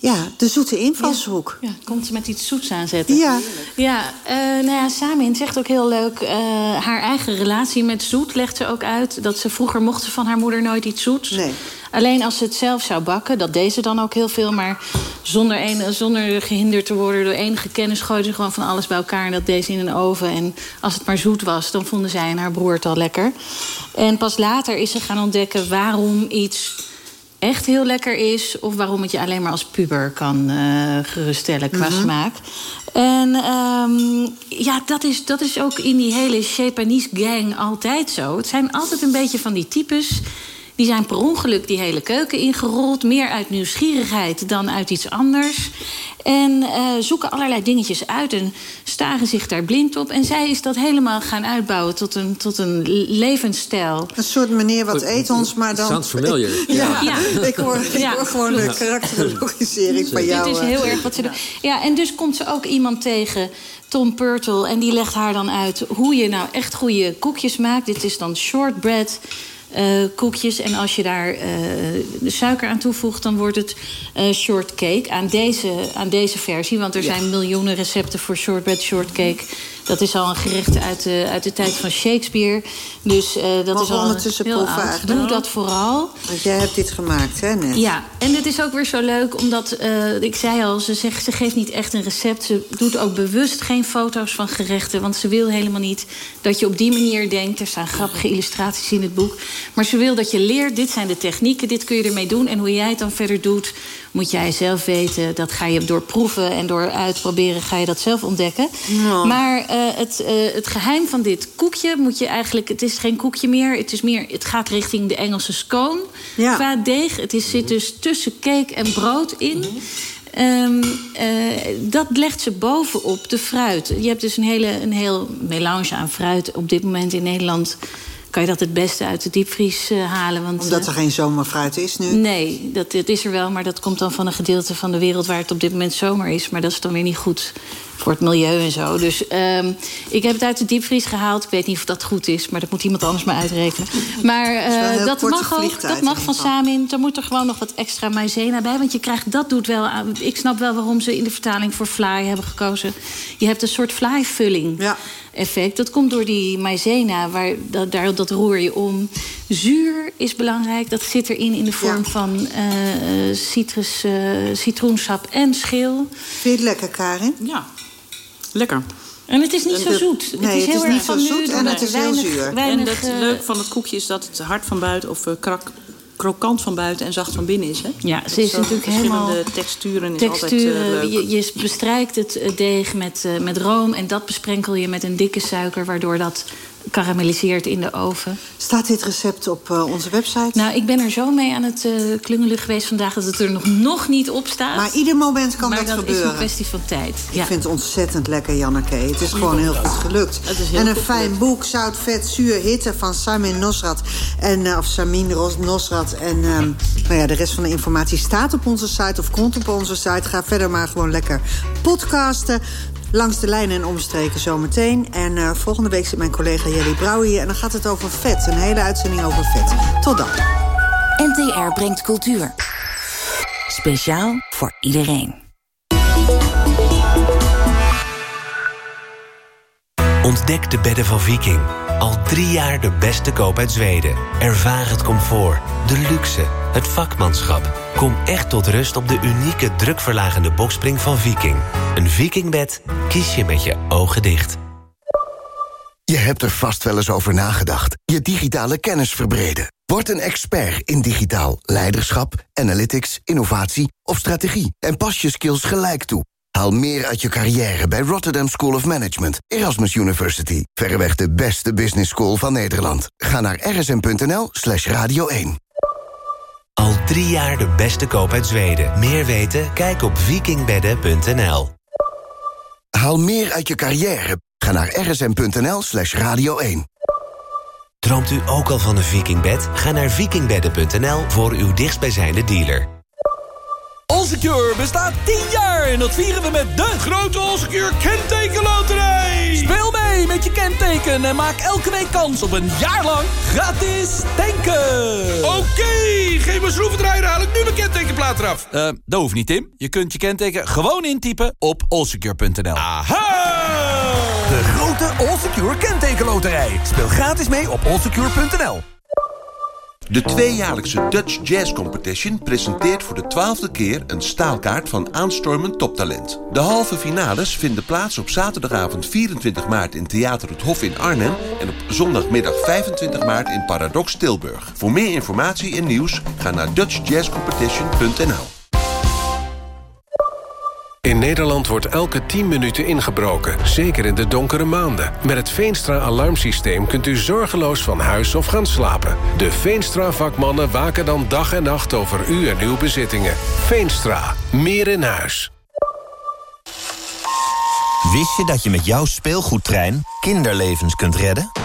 ja, de zoete invalshoek.
Ja, komt ze met iets zoets aanzetten.
Ja.
Ja, eh, nou ja, Samin zegt ook heel leuk... eh, haar eigen relatie met zoet legt ze ook uit... dat ze vroeger mocht ze van haar moeder nooit iets zoets.
Nee.
Alleen als ze het zelf zou bakken, dat deed ze dan ook heel veel... maar zonder, een, zonder gehinderd te worden door enige kennis... gooide ze gewoon van alles bij elkaar en dat deed ze in een oven. En als het maar zoet was, dan vonden zij en haar broer het al lekker. En pas later is ze gaan ontdekken waarom iets echt heel lekker is... of waarom het je alleen maar als puber kan uh, geruststellen qua
Mhm.
smaak. En ehm, ja, dat is, dat is ook in die hele Japanese gang altijd zo. Het zijn altijd een beetje van die types... die zijn per ongeluk die hele keuken ingerold... meer uit nieuwsgierigheid dan uit iets anders... En eh, zoeken allerlei dingetjes uit en staren zich daar blind op. En zij is dat helemaal gaan uitbouwen tot een, tot een levensstijl.
Een soort meneer wat eet ons, maar dan...
Sounds familiar. <laughs>
Ja,
Ja.
ik hoor, ik
Ja,
hoor gewoon de
klopt.
karakterologisering van jou.
Dit is heel erg wat ze doen. Ja, en dus komt ze ook iemand tegen, Tom Purtle... en die legt haar dan uit hoe je nou echt goede koekjes maakt. Dit is dan shortbread eh, koekjes. En als je daar eh, suiker aan toevoegt... dan wordt het eh, shortcake aan deze, aan deze versie. Want er zijn miljoenen recepten voor shortbread shortcake... Dat is al een gerecht uit de, uit de tijd van Shakespeare. Dus eh, dat is al
ondertussen
heel oud. Doe dat vooral.
Want jij hebt dit gemaakt, hè, net?
Ja, en het is ook weer zo leuk, omdat eh, ik zei al, ze, zegt, ze geeft niet echt een recept. Ze doet ook bewust geen foto's van gerechten, want ze wil helemaal niet dat je op die manier denkt. Er staan grappige illustraties in het boek. Maar ze wil dat je leert, dit zijn de technieken, dit kun je ermee doen. En hoe jij het dan verder doet, moet jij zelf weten. Dat ga je door proeven en door uitproberen, ga je dat zelf ontdekken. Maar eh, het, eh, het geheim van dit koekje moet je eigenlijk... Het is geen koekje meer, het, is meer, het gaat richting de Engelse scone.
Ja.
Qua deeg. Het is, zit dus tussen cake en brood in. Ehm, eh, dat legt ze bovenop de fruit. Je hebt dus een, hele, een heel melange aan fruit. Op dit moment in Nederland kan je dat het beste uit de diepvries eh, halen. Want,
Omdat
eh,
er geen zomerfruit is nu.
Nee, dat, het is er wel, maar dat komt dan van een gedeelte van de wereld waar het op dit moment zomer is. Maar dat is dan weer niet goed voor het milieu en zo. Dus ehm, ik heb het uit de diepvries gehaald. Ik weet niet of dat goed is, maar dat moet iemand anders maar uitrekenen. Maar eh, dat mag ook. Dat mag van. Samin. Dan moet er gewoon nog wat extra maizena bij. Want je krijgt, dat doet wel aan. Ik snap wel waarom ze in de vertaling voor fly hebben gekozen. Je hebt een soort fly-vulling
Ja.
effect. Dat komt door die maizena, waar, dat, daar, dat roer je om. Zuur is belangrijk. Dat zit erin in de vorm
Ja.
van eh, eh, citrus, eh, citroensap en schil.
Vind je het lekker, Karin?
Ja, lekker.
En het is niet zo zoet.
nee,
het is
het
heel
is
erg
niet zo zoet en het is heel
weinig-
zuur.
weinig,
en het
eh,
leuke van het koekje is dat het hard van buiten of eh, krak, krokant van buiten en zacht van binnen is. Hè?
Ja, ze is natuurlijk
verschillende
helemaal-
texturen is altijd
texturen.
eh, leuk.
je, je bestrijkt het deeg met, eh, met room en dat besprenkel je met een dikke suiker, waardoor dat karamelliseert in de oven.
Staat dit recept op eh, onze website?
Nou, ik ben er zo mee aan het eh, klungelen geweest vandaag dat het er nog, nog niet op staat.
maar ieder moment kan
Maar
dat,
dat is
gebeuren.
een kwestie van tijd. Ja.
Ik vind het ontzettend lekker, Janneke. Het is gewoon heel goed gelukt.
Heel
en een fijn
gelukt.
boek, Zout, Vet, Zuur, Hitte van Samin Nosrat. En, eh, of Samin Ros- Nosrat. En ehm, nou ja, de rest van de informatie staat op onze site of komt op onze site. Ga verder maar gewoon lekker podcasten. Langs de lijnen en omstreken zometeen. En eh, volgende week zit mijn collega Jelly Brouwer hier. En dan gaat het over vet. Een hele uitzending over vet. Tot dan.
NTR brengt cultuur. Speciaal voor iedereen.
Ontdek de bedden van Viking. Al drie jaar de beste koop uit Zweden. Ervaar het comfort, de luxe, het vakmanschap. Kom echt tot rust op de unieke drukverlagende bokspring van Viking. Een Vikingbed kies je met je ogen dicht.
Je hebt er vast wel eens over nagedacht. Je digitale kennis verbreden. Word een expert in digitaal leiderschap, analytics, innovatie of strategie. En pas je skills gelijk toe. Haal meer uit je carrière bij Rotterdam School of Management, Erasmus University. Verreweg de beste business school van Nederland. Ga naar rsm.nl slash radio 1.
Al drie jaar de beste koop uit Zweden. Meer weten? Kijk op vikingbedden.nl.
Haal meer uit je carrière. Ga naar rsm.nl slash radio 1.
Droomt u ook al van een Vikingbed? Ga naar vikingbedden.nl voor uw dichtstbijzijnde dealer.
Allsecure bestaat 10 jaar en dat vieren we met de grote Allsecure kentekenloterij. Speel mee met je kenteken en maak elke week kans op een jaar lang gratis tanken. Oké, geef me schroevendraaier, haal ik nu mijn kentekenplaat eraf. Eh, dat hoeft niet, Tim. Je kunt je kenteken gewoon intypen op allsecure.nl. Aha!
De grote Allsecure kentekenloterij. Speel gratis mee op allsecure.nl. De tweejaarlijkse Dutch Jazz Competition presenteert voor de twaalfde keer... een staalkaart van aanstormend toptalent. De halve finales vinden plaats op zaterdagavond 24 maart... in Theater het Hof in Arnhem... en op zondagmiddag 25 maart in Paradox Tilburg. Voor meer informatie en nieuws ga naar dutchjazzcompetition.nl.
In Nederland wordt elke 10 minuten ingebroken, zeker in de donkere maanden. Met het Veenstra-alarmsysteem kunt u zorgeloos van huis of gaan slapen. De Veenstra-vakmannen waken dan dag en nacht over u en uw bezittingen. Veenstra, meer in huis.
Wist je dat je met jouw speelgoedtrein kinderlevens kunt redden?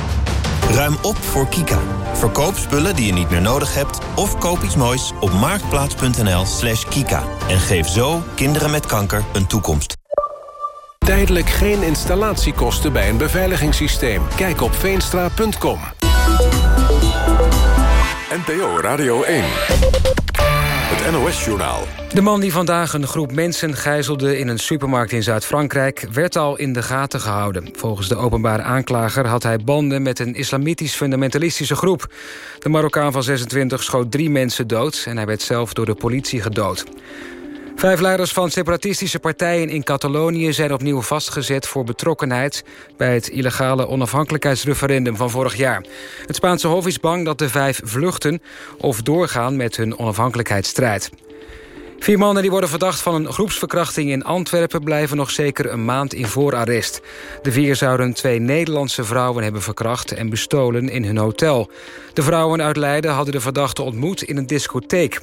Ruim op voor Kika. Verkoop spullen die je niet meer nodig hebt... of koop iets moois op marktplaats.nl slash kika. En geef zo kinderen met kanker een toekomst.
Tijdelijk geen installatiekosten bij een beveiligingssysteem. Kijk op veenstra.com.
NPO Radio 1.
De man die vandaag een groep mensen gijzelde in een supermarkt in Zuid-Frankrijk... werd al in de gaten gehouden. Volgens de openbare aanklager had hij banden met een islamitisch-fundamentalistische groep. De Marokkaan van 26 schoot drie mensen dood... en hij werd zelf door de politie gedood. Vijf leiders van separatistische partijen in Catalonië... zijn opnieuw vastgezet voor betrokkenheid... bij het illegale onafhankelijkheidsreferendum van vorig jaar. Het Spaanse Hof is bang dat de vijf vluchten... of doorgaan met hun onafhankelijkheidsstrijd. Vier mannen die worden verdacht van een groepsverkrachting in Antwerpen... blijven nog zeker een maand in voorarrest. De vier zouden twee Nederlandse vrouwen hebben verkracht... en bestolen in hun hotel. De vrouwen uit Leiden hadden de verdachte ontmoet in een discotheek.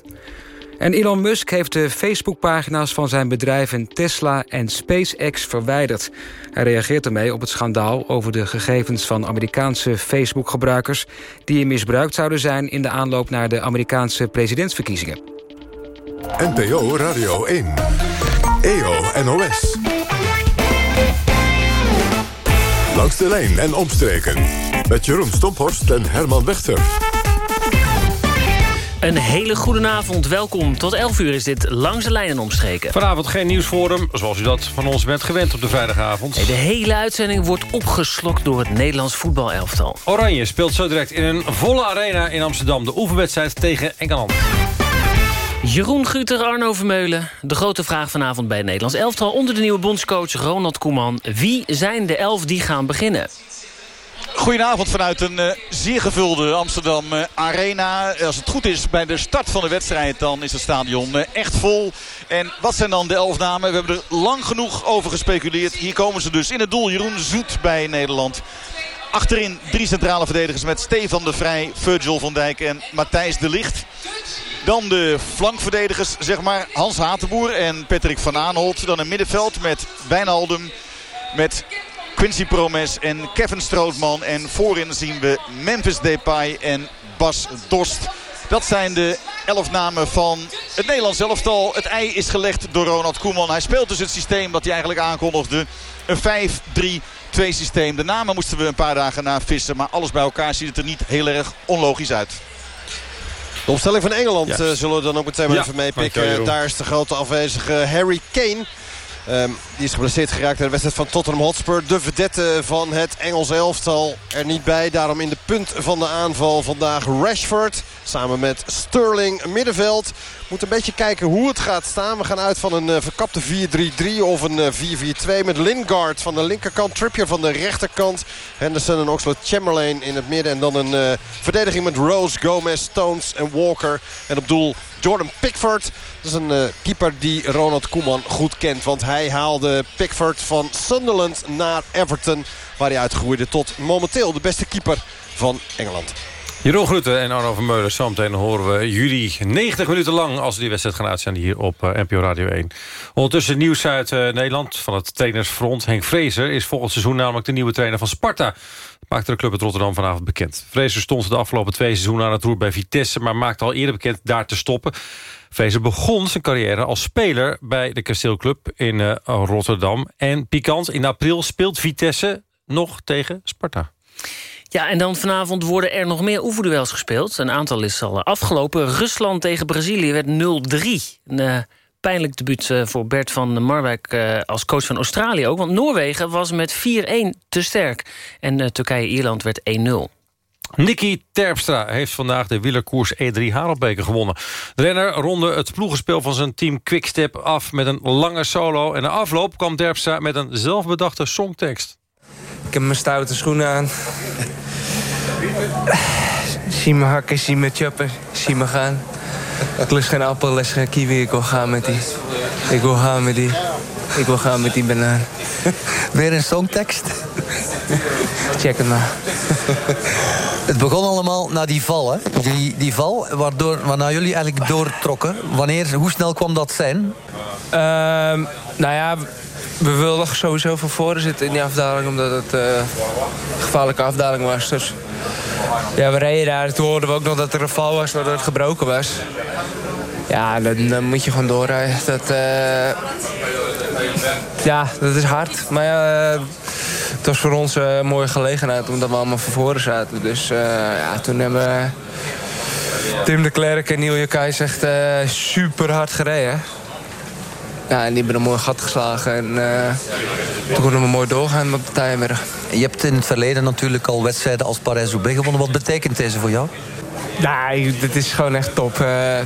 En Elon Musk heeft de Facebookpagina's van zijn bedrijven Tesla en SpaceX verwijderd. Hij reageert ermee op het schandaal over de gegevens van Amerikaanse Facebook-gebruikers... die misbruikt zouden zijn in de aanloop naar de Amerikaanse presidentsverkiezingen.
NPO Radio 1. EO NOS. Langs de lijn en omstreken. Met Jeroen Stomphorst en Herman Wechter.
Een hele goede avond. Welkom. Tot 11 uur is dit Langs de Lijnen omstreken.
Vanavond geen nieuwsforum, zoals u dat van ons bent gewend op de vrijdagavond.
Nee, de hele uitzending wordt opgeslokt door het Nederlands voetbalelftal.
Oranje speelt zo direct in een volle arena in Amsterdam... de oefenwedstrijd tegen Engeland.
Jeroen Guter, Arno Vermeulen. De grote vraag vanavond bij het Nederlands elftal... onder de nieuwe bondscoach Ronald Koeman. Wie zijn de elf die gaan beginnen?
Goedenavond vanuit een uh, zeer gevulde Amsterdam uh, Arena. Als het goed is bij de start van de wedstrijd dan is het stadion echt vol. En wat zijn dan de elf namen? We hebben er lang genoeg over gespeculeerd. Hier komen ze dus in het doel. Jeroen Zoet bij Nederland. Achterin drie centrale verdedigers met Stefan de Vrij, Virgil van Dijk en Matthijs de Licht. Dan de flankverdedigers, zeg maar Hans Hatenboer en Patrick van Aanholt. Dan een middenveld met Wijnaldum, met Quincy Promes en Kevin Strootman. En voorin zien we Memphis Depay en Bas Dost. Dat zijn de elf namen van het Nederlands elftal. Het ei is gelegd door Ronald Koeman. Hij speelt dus het systeem dat hij eigenlijk aankondigde. Een 5-3-2 systeem. De namen moesten we een paar dagen na vissen. Maar alles bij elkaar ziet het er niet heel erg onlogisch uit.
De opstelling van Engeland uh, zullen we dan ook meteen maar ja, even meepikken. Daar is de grote afwezige Harry Kane. Um, die is geblesseerd geraakt in de wedstrijd van Tottenham Hotspur. De vedette van het Engels elftal er niet bij. Daarom in de punt van de aanval vandaag Rashford. Samen met Sterling middenveld. Moet een beetje kijken hoe het gaat staan. We gaan uit van een uh, verkapte 4-3-3 of een uh, 4-4-2 met Lingard van de linkerkant. Trippier van de rechterkant. Henderson en Oxlade-Chamberlain in het midden. En dan een uh, verdediging met Rose, Gomez, Stones en Walker. En op doel Jordan Pickford. Dat is een keeper die Ronald Koeman goed kent. Want hij haalde Pickford van Sunderland naar Everton. Waar hij uitgroeide tot momenteel de beste keeper van Engeland.
Jeroen Groeten en Arno Vermeulen. Zometeen horen we jullie 90 minuten lang... als we die wedstrijd gaan uitzenden hier op uh, NPO Radio 1. Ondertussen nieuws uit uh, Nederland van het trainersfront. Henk Vrezer is volgend seizoen namelijk de nieuwe trainer van Sparta. Maakte de club het Rotterdam vanavond bekend. Vrezer stond de afgelopen twee seizoenen aan het roer bij Vitesse... maar maakte al eerder bekend daar te stoppen. Vrezer begon zijn carrière als speler bij de kasteelclub in uh, Rotterdam. En pikant, in april speelt Vitesse nog tegen Sparta.
Ja, en dan vanavond worden er nog meer oefenduels gespeeld. Een aantal is al afgelopen. Rusland tegen Brazilië werd 0-3. Een uh, pijnlijk debuut uh, voor Bert van Marwijk uh, als coach van Australië ook. Want Noorwegen was met 4-1 te sterk. En Turkije-Ierland werd 1-0.
Nicky Terpstra heeft vandaag de wielerkoers E3 Harelbeke gewonnen. De renner ronde het ploegenspel van zijn team Quickstep af... met een lange solo. En na afloop kwam Terpstra met een zelfbedachte songtekst.
Ik heb mijn stoute schoenen aan. Zie me hakken, zie me choppen, zie me gaan. Ik lust geen appel, les geen kiwi, ik wil gaan met die. Ik wil gaan met die. Ik wil gaan met die banaan. <laughs>
Weer een songtekst?
Check het maar.
Het begon allemaal na die val, hè? Die, die val, waardoor, waarna jullie eigenlijk doortrokken. Wanneer, hoe snel kwam dat zijn?
Ehm, nou ja, we wilden sowieso van voren zitten in die afdaling... omdat het uh, een gevaarlijke afdaling was. Dus ja, we reden daar. Toen hoorden we ook nog dat er een val was waardoor het gebroken was. Ja, dan, moet je gewoon doorrijden. Dat, uh, ja, dat is hard. Maar ja, het was voor ons een mooie gelegenheid omdat we allemaal van voren zaten. Dus ja, toen hebben Tim de Klerk en Neil Jakij echt uh, super hard gereden. Ja, en die hebben een mooi gat geslagen. En uh, toen konden we mooi doorgaan met de tijdmiddag.
Je hebt in het verleden natuurlijk al wedstrijden als Parijs-Roubaix gewonnen. Wat betekent deze voor jou?
Nou, dit is gewoon echt top. Uh,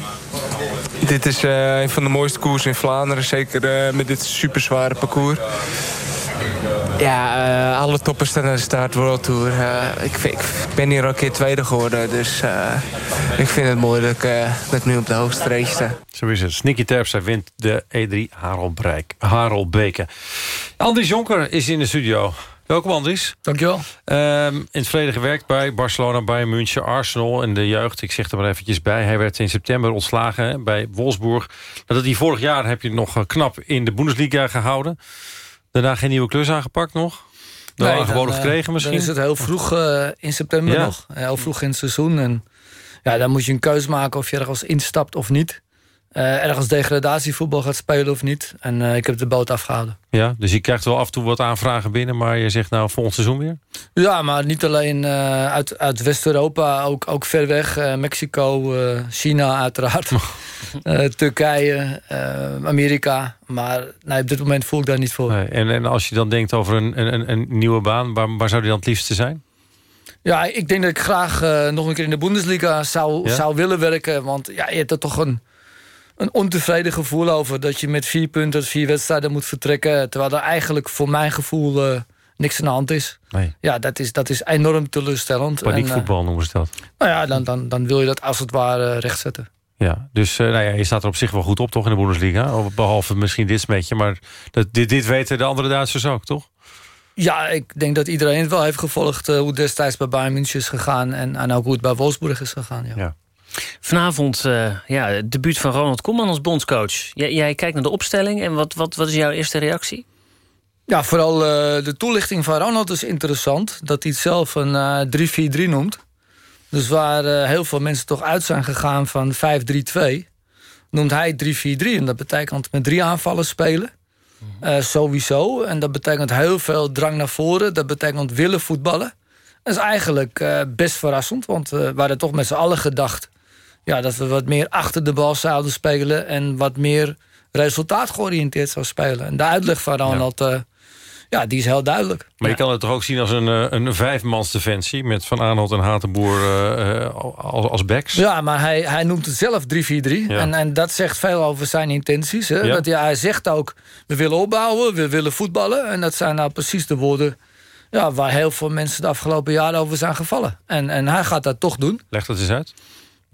dit is uh, een van de mooiste koersen in Vlaanderen. Zeker met dit super zware parcours. Ja, uh, alle toppers staan aan de start World Tour. Uh, ik, ik, ben hier al een keer tweede geworden, dus uh, ik vind het mooi dat ik, dat ik nu op de hoogste race sta.
Zo is het. Snicky Terpstra wint de E3 Harelbeke. Andries Jonker is in de studio. Welkom Andries.
Dankjewel.
Um, in het verleden gewerkt bij Barcelona, Bayern München, Arsenal en de jeugd. Ik zeg er maar eventjes bij. Hij werd in september ontslagen bij Wolfsburg. Dat hij vorig jaar heb je nog knap in de Bundesliga gehouden. Daarna geen nieuwe klus aangepakt nog? Nee, aangeboden
dan,
gekregen misschien?
Dan is het heel vroeg uh, in september ja. nog. Heel vroeg in het seizoen. En ja, dan moet je een keuze maken of je ergens instapt of niet. Uh, ergens degradatievoetbal gaat spelen of niet. En uh, ik heb de boot afgehouden.
Ja, dus je krijgt wel af en toe wat aanvragen binnen... maar je zegt nou volgend seizoen weer?
Ja, maar niet alleen uh, uit, uit West-Europa, ook, ook ver weg. Mexico, China uiteraard. <laughs> Turkije, Amerika. Maar nee, op dit moment voel ik daar niet voor.
Nee, en, en als je dan denkt over een, een, een nieuwe baan... Waar, waar zou die dan het liefste zijn?
Ja, ik denk dat ik graag nog een keer in de Bundesliga zou, ja? zou willen werken. Want ja, je hebt er toch een een ontevreden gevoel over... dat je met vier punten uit vier wedstrijden moet vertrekken... terwijl er eigenlijk voor mijn gevoel uh, niks aan de hand is.
Nee.
Ja, dat is, dat is enorm teleurstellend.
Paniekvoetbal noemen ze dat.
Nou ja, dan, dan, dan wil je dat als het ware rechtzetten.
Ja, dus uh, nou ja, je staat er op zich wel goed op toch in de Bundesliga. Behalve misschien dit smetje, maar dat, dit, dit weten de andere Duitsers ook, toch?
Ja, ik denk dat iedereen het wel heeft gevolgd... Uh, hoe destijds bij Bayern München is gegaan... en, en ook hoe het bij Wolfsburg is gegaan. Ja.
ja.
Vanavond uh, ja, het debuut van Ronald Koeman als bondscoach. Jij, jij kijkt naar de opstelling en wat, wat, wat is jouw eerste reactie?
Ja, vooral uh, de toelichting van Ronald is interessant. Dat hij het zelf een uh, 3-4-3 noemt. Dus waar heel veel mensen toch uit zijn gegaan van 5-3-2... noemt hij 3-4-3. En dat betekent met drie aanvallen spelen. Uh, sowieso. En dat betekent heel veel drang naar voren. Dat betekent willen voetballen. Dat is eigenlijk uh, best verrassend. Want we hadden toch met z'n allen gedacht ja, dat we wat meer achter de bal zouden spelen... en wat meer resultaatgeoriënteerd zouden spelen. En de uitleg van Ronald, ja. Uh, ja, die is heel duidelijk.
Maar
ja.
je kan het toch ook zien als een, een vijfmansdefensie... met Van Arnold en Hatenboer uh, als, als backs?
Ja, maar hij, hij noemt het zelf 3-4-3. Ja. En, en dat zegt veel over zijn intenties. Hè? Ja. Dat, ja, hij zegt ook, we willen opbouwen, we willen voetballen. En dat zijn nou precies de woorden... Ja, waar heel veel mensen de afgelopen jaren over zijn gevallen. En, en hij gaat dat toch doen.
Leg dat eens uit.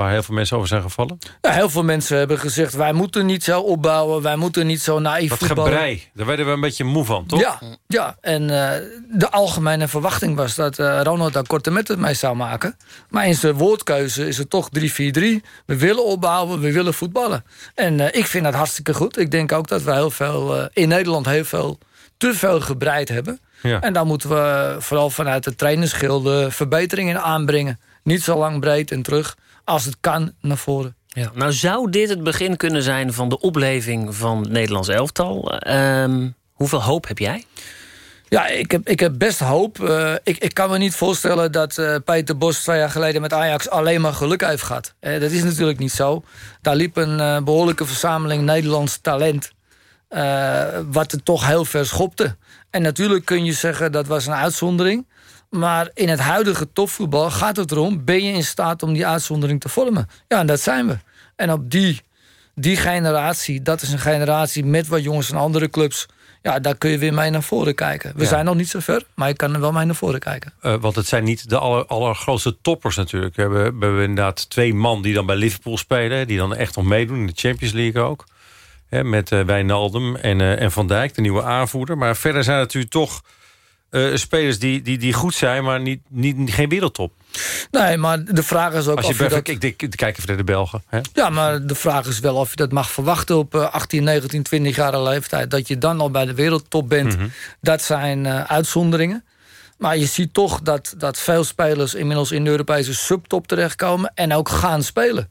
Waar heel veel mensen over zijn gevallen?
Ja, heel veel mensen hebben gezegd... wij moeten niet zo opbouwen, wij moeten niet zo naïef
Wat
voetballen.
gebrei, daar werden we een beetje moe van, toch?
Ja, ja. en uh, de algemene verwachting was dat uh, Ronald daar korte metten mee zou maken. Maar in zijn woordkeuze is het toch 3-4-3. We willen opbouwen, we willen voetballen. En uh, ik vind dat hartstikke goed. Ik denk ook dat we heel veel, in Nederland heel veel, te veel gebreid hebben.
Ja.
En daar moeten we vooral vanuit de trainersgilde verbeteringen aanbrengen. Niet zo lang breed en terug als het kan, naar voren.
Ja. Nou zou dit het begin kunnen zijn van de opleving van het Nederlands elftal. Um, hoeveel hoop heb jij?
Ja, ik heb, ik heb best hoop. Uh, ik, ik kan me niet voorstellen dat uh, Peter Bos twee jaar geleden met Ajax alleen maar geluk heeft gehad. Uh, dat is natuurlijk niet zo. Daar liep een behoorlijke verzameling Nederlands talent. wat er toch heel ver schopte. En natuurlijk kun je zeggen dat was een uitzondering. Maar in het huidige topvoetbal gaat het erom... ben je in staat om die uitzondering te vormen? Ja, en dat zijn we. En op die, die generatie, dat is een generatie met wat jongens van andere clubs... ja, daar kun je weer mee naar voren kijken. We
Ja.
zijn nog niet zo ver, maar je kan er wel mee naar voren kijken.
Eh, want het zijn niet de aller, allergrootste toppers natuurlijk. We hebben, we hebben inderdaad twee man die dan bij Liverpool spelen... die dan echt nog meedoen in de Champions League ook. Hè, met eh Wijnaldum en, eh, en Van Dijk, de nieuwe aanvoerder. Maar verder zijn het natuurlijk toch eh, spelers die, die, die goed zijn... maar niet, niet, geen wereldtop.
Nee, maar de vraag is ook
Als je
of je dat...
ik, ik, ik kijk even naar de Belgen. Hè?
Ja, maar de vraag is wel of je dat mag verwachten op eh, 18, 19, 20 jaar leeftijd. Dat je dan al bij de wereldtop bent.
Mhm.
Dat zijn eh, uitzonderingen. Maar je ziet toch dat, dat veel spelers inmiddels in de Europese subtop terechtkomen. En ook gaan spelen.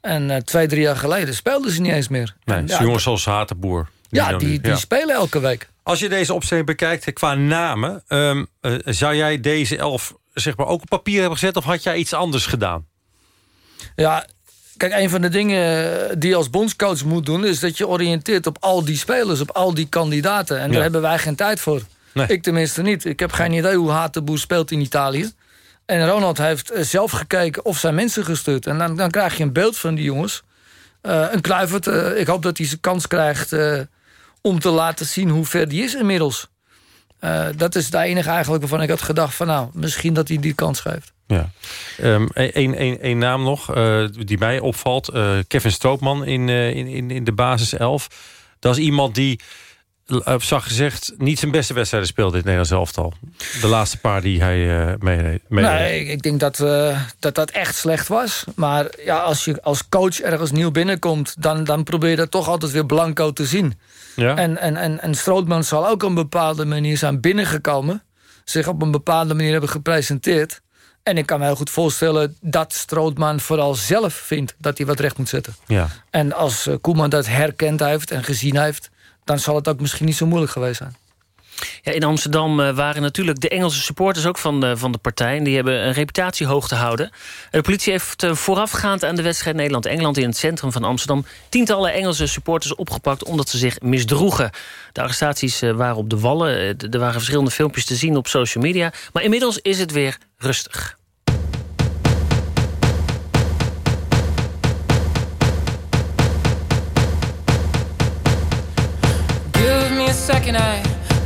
En eh, twee, drie jaar geleden speelden ze niet eens meer.
Nee,
En
zo'n
ja,
jongens zoals Hatenboer.
ja, die, die
ja.
spelen elke week.
Als je deze opstelling bekijkt eh, qua namen... ehm, eh, zou jij deze elf zeg maar, ook op papier hebben gezet... of had jij iets anders gedaan?
Ja, kijk, een van de dingen die je als bondscoach moet doen... is dat je oriënteert op al die spelers, op al die kandidaten. En
Ja.
daar hebben wij geen tijd voor.
Nee.
Ik tenminste niet. Ik heb geen idee hoe Hatenboer speelt in Italië. En Ronald heeft eh, zelf gekeken of zijn mensen gestuurd. En dan, dan krijg je een beeld van die jongens. Eh, een Kluivert, eh, ik hoop dat hij zijn kans krijgt... om te laten zien hoe ver die is inmiddels. Eh, dat is de enige eigenlijk waarvan ik had gedacht... van nou, misschien dat hij die kans geeft.
Ja. Eén een, een naam nog, eh, die mij opvalt. eh, Kevin Stroopman in, in, in, de basis 11. Dat is iemand die, uh, zag gezegd... niet zijn beste wedstrijden speelde in het Nederlands elftal. De laatste paar die hij eh mee, mee
Nee, ik- ik denk dat, dat dat echt slecht was. Maar ja, als je als coach ergens nieuw binnenkomt... dan, dan probeer je dat toch altijd weer blanco te zien.
Ja?
En, en, en, en Strootman zal ook op een bepaalde manier zijn binnengekomen... zich op een bepaalde manier hebben gepresenteerd. En ik kan me heel goed voorstellen dat Strootman vooral zelf vindt... dat hij wat recht moet zetten.
Ja.
En als eh, Koeman dat herkend heeft en gezien heeft... dan zal het ook misschien niet zo moeilijk geweest zijn.
Ja, in Amsterdam eh, waren natuurlijk de Engelse supporters ook van de, van de partij. En die hebben een reputatie hoog te houden. De politie heeft eh, voorafgaand aan de wedstrijd Nederland-Engeland... in het centrum van Amsterdam tientallen Engelse supporters opgepakt... omdat ze zich misdroegen. De arrestaties eh, waren op de wallen. Eh, Er waren verschillende filmpjes te zien op social media. Maar inmiddels is het weer rustig.
Give me a second, I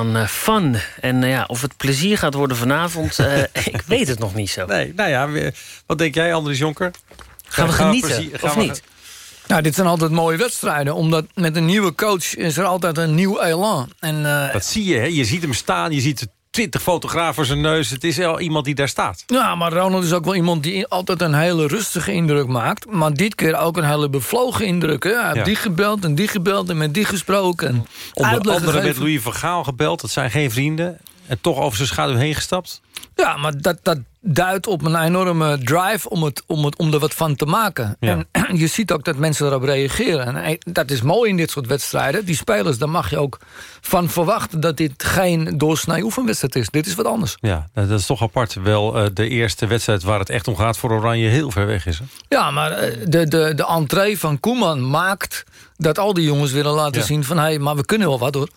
Van uh, Fun. En uh, ja, of het plezier gaat worden vanavond, uh, <laughs> ik weet het nog niet zo.
Nee, nou ja, wat denk jij, Andries Jonker?
Gaan we genieten, gaan we of niet?
Nou, dit zijn altijd mooie wedstrijden. Omdat met een nieuwe coach is er altijd een nieuw elan. En,
dat zie je, hè? Je ziet hem staan, je ziet twintig fotografen zijn neus. Het is wel iemand die daar staat.
Ja, maar Ronald is ook wel iemand die altijd een hele rustige indruk maakt. Maar dit keer ook een hele bevlogen indruk. Hè? Hij heeft die gebeld en die gebeld en met die gesproken. En
Onder andere met Louis van Gaal gebeld. Dat zijn geen vrienden. En toch over zijn schaduw heen gestapt.
Ja, maar dat, dat duidt op een enorme drive om, het, om, het, om er wat van te maken. En <clears throat> je ziet ook dat mensen erop reageren. En dat is mooi in dit soort wedstrijden. Die spelers, daar mag je ook van verwachten... dat dit geen doorsnij oefenwedstrijd is. Dit is wat anders.
Ja, dat is toch apart. Wel uh, de eerste wedstrijd waar het echt om gaat voor Oranje heel ver weg is. Hè?
Ja, maar uh, de, de, de entree van Koeman maakt dat al die jongens willen laten zien... van hé, hey, maar we kunnen wel wat hoor.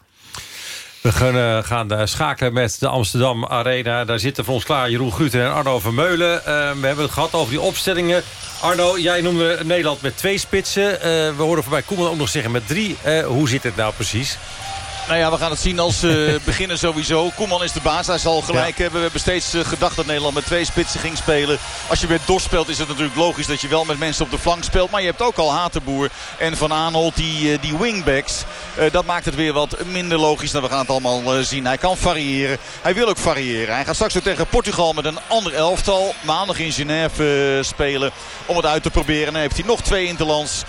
We gaan, uh, gaan schakelen met de Amsterdam Arena. Daar zitten voor ons klaar Jeroen Guter en Arno Vermeulen. Uh, we hebben het gehad over die opstellingen. Arno, jij noemde Nederland met twee spitsen. We hoorden voorbij Koeman ook nog zeggen met drie. hoe zit het nou precies?
Nou ja, we gaan het zien als uh, <laughs> beginnen sowieso. Koeman is de baas, hij zal gelijk hebben. We hebben steeds uh, gedacht dat Nederland met twee spitsen ging spelen. Als je met Dos speelt is het natuurlijk logisch dat je wel met mensen op de flank speelt. Maar je hebt ook al Hatenboer en Van Aanholt, die, uh, die wingbacks. dat maakt het weer wat minder logisch. Nou, we gaan het allemaal zien. Hij kan variëren. Hij wil ook variëren. Hij gaat straks weer tegen Portugal met een ander elftal. Maandag in Genève spelen om het uit te proberen. En dan heeft hij nog twee interlands.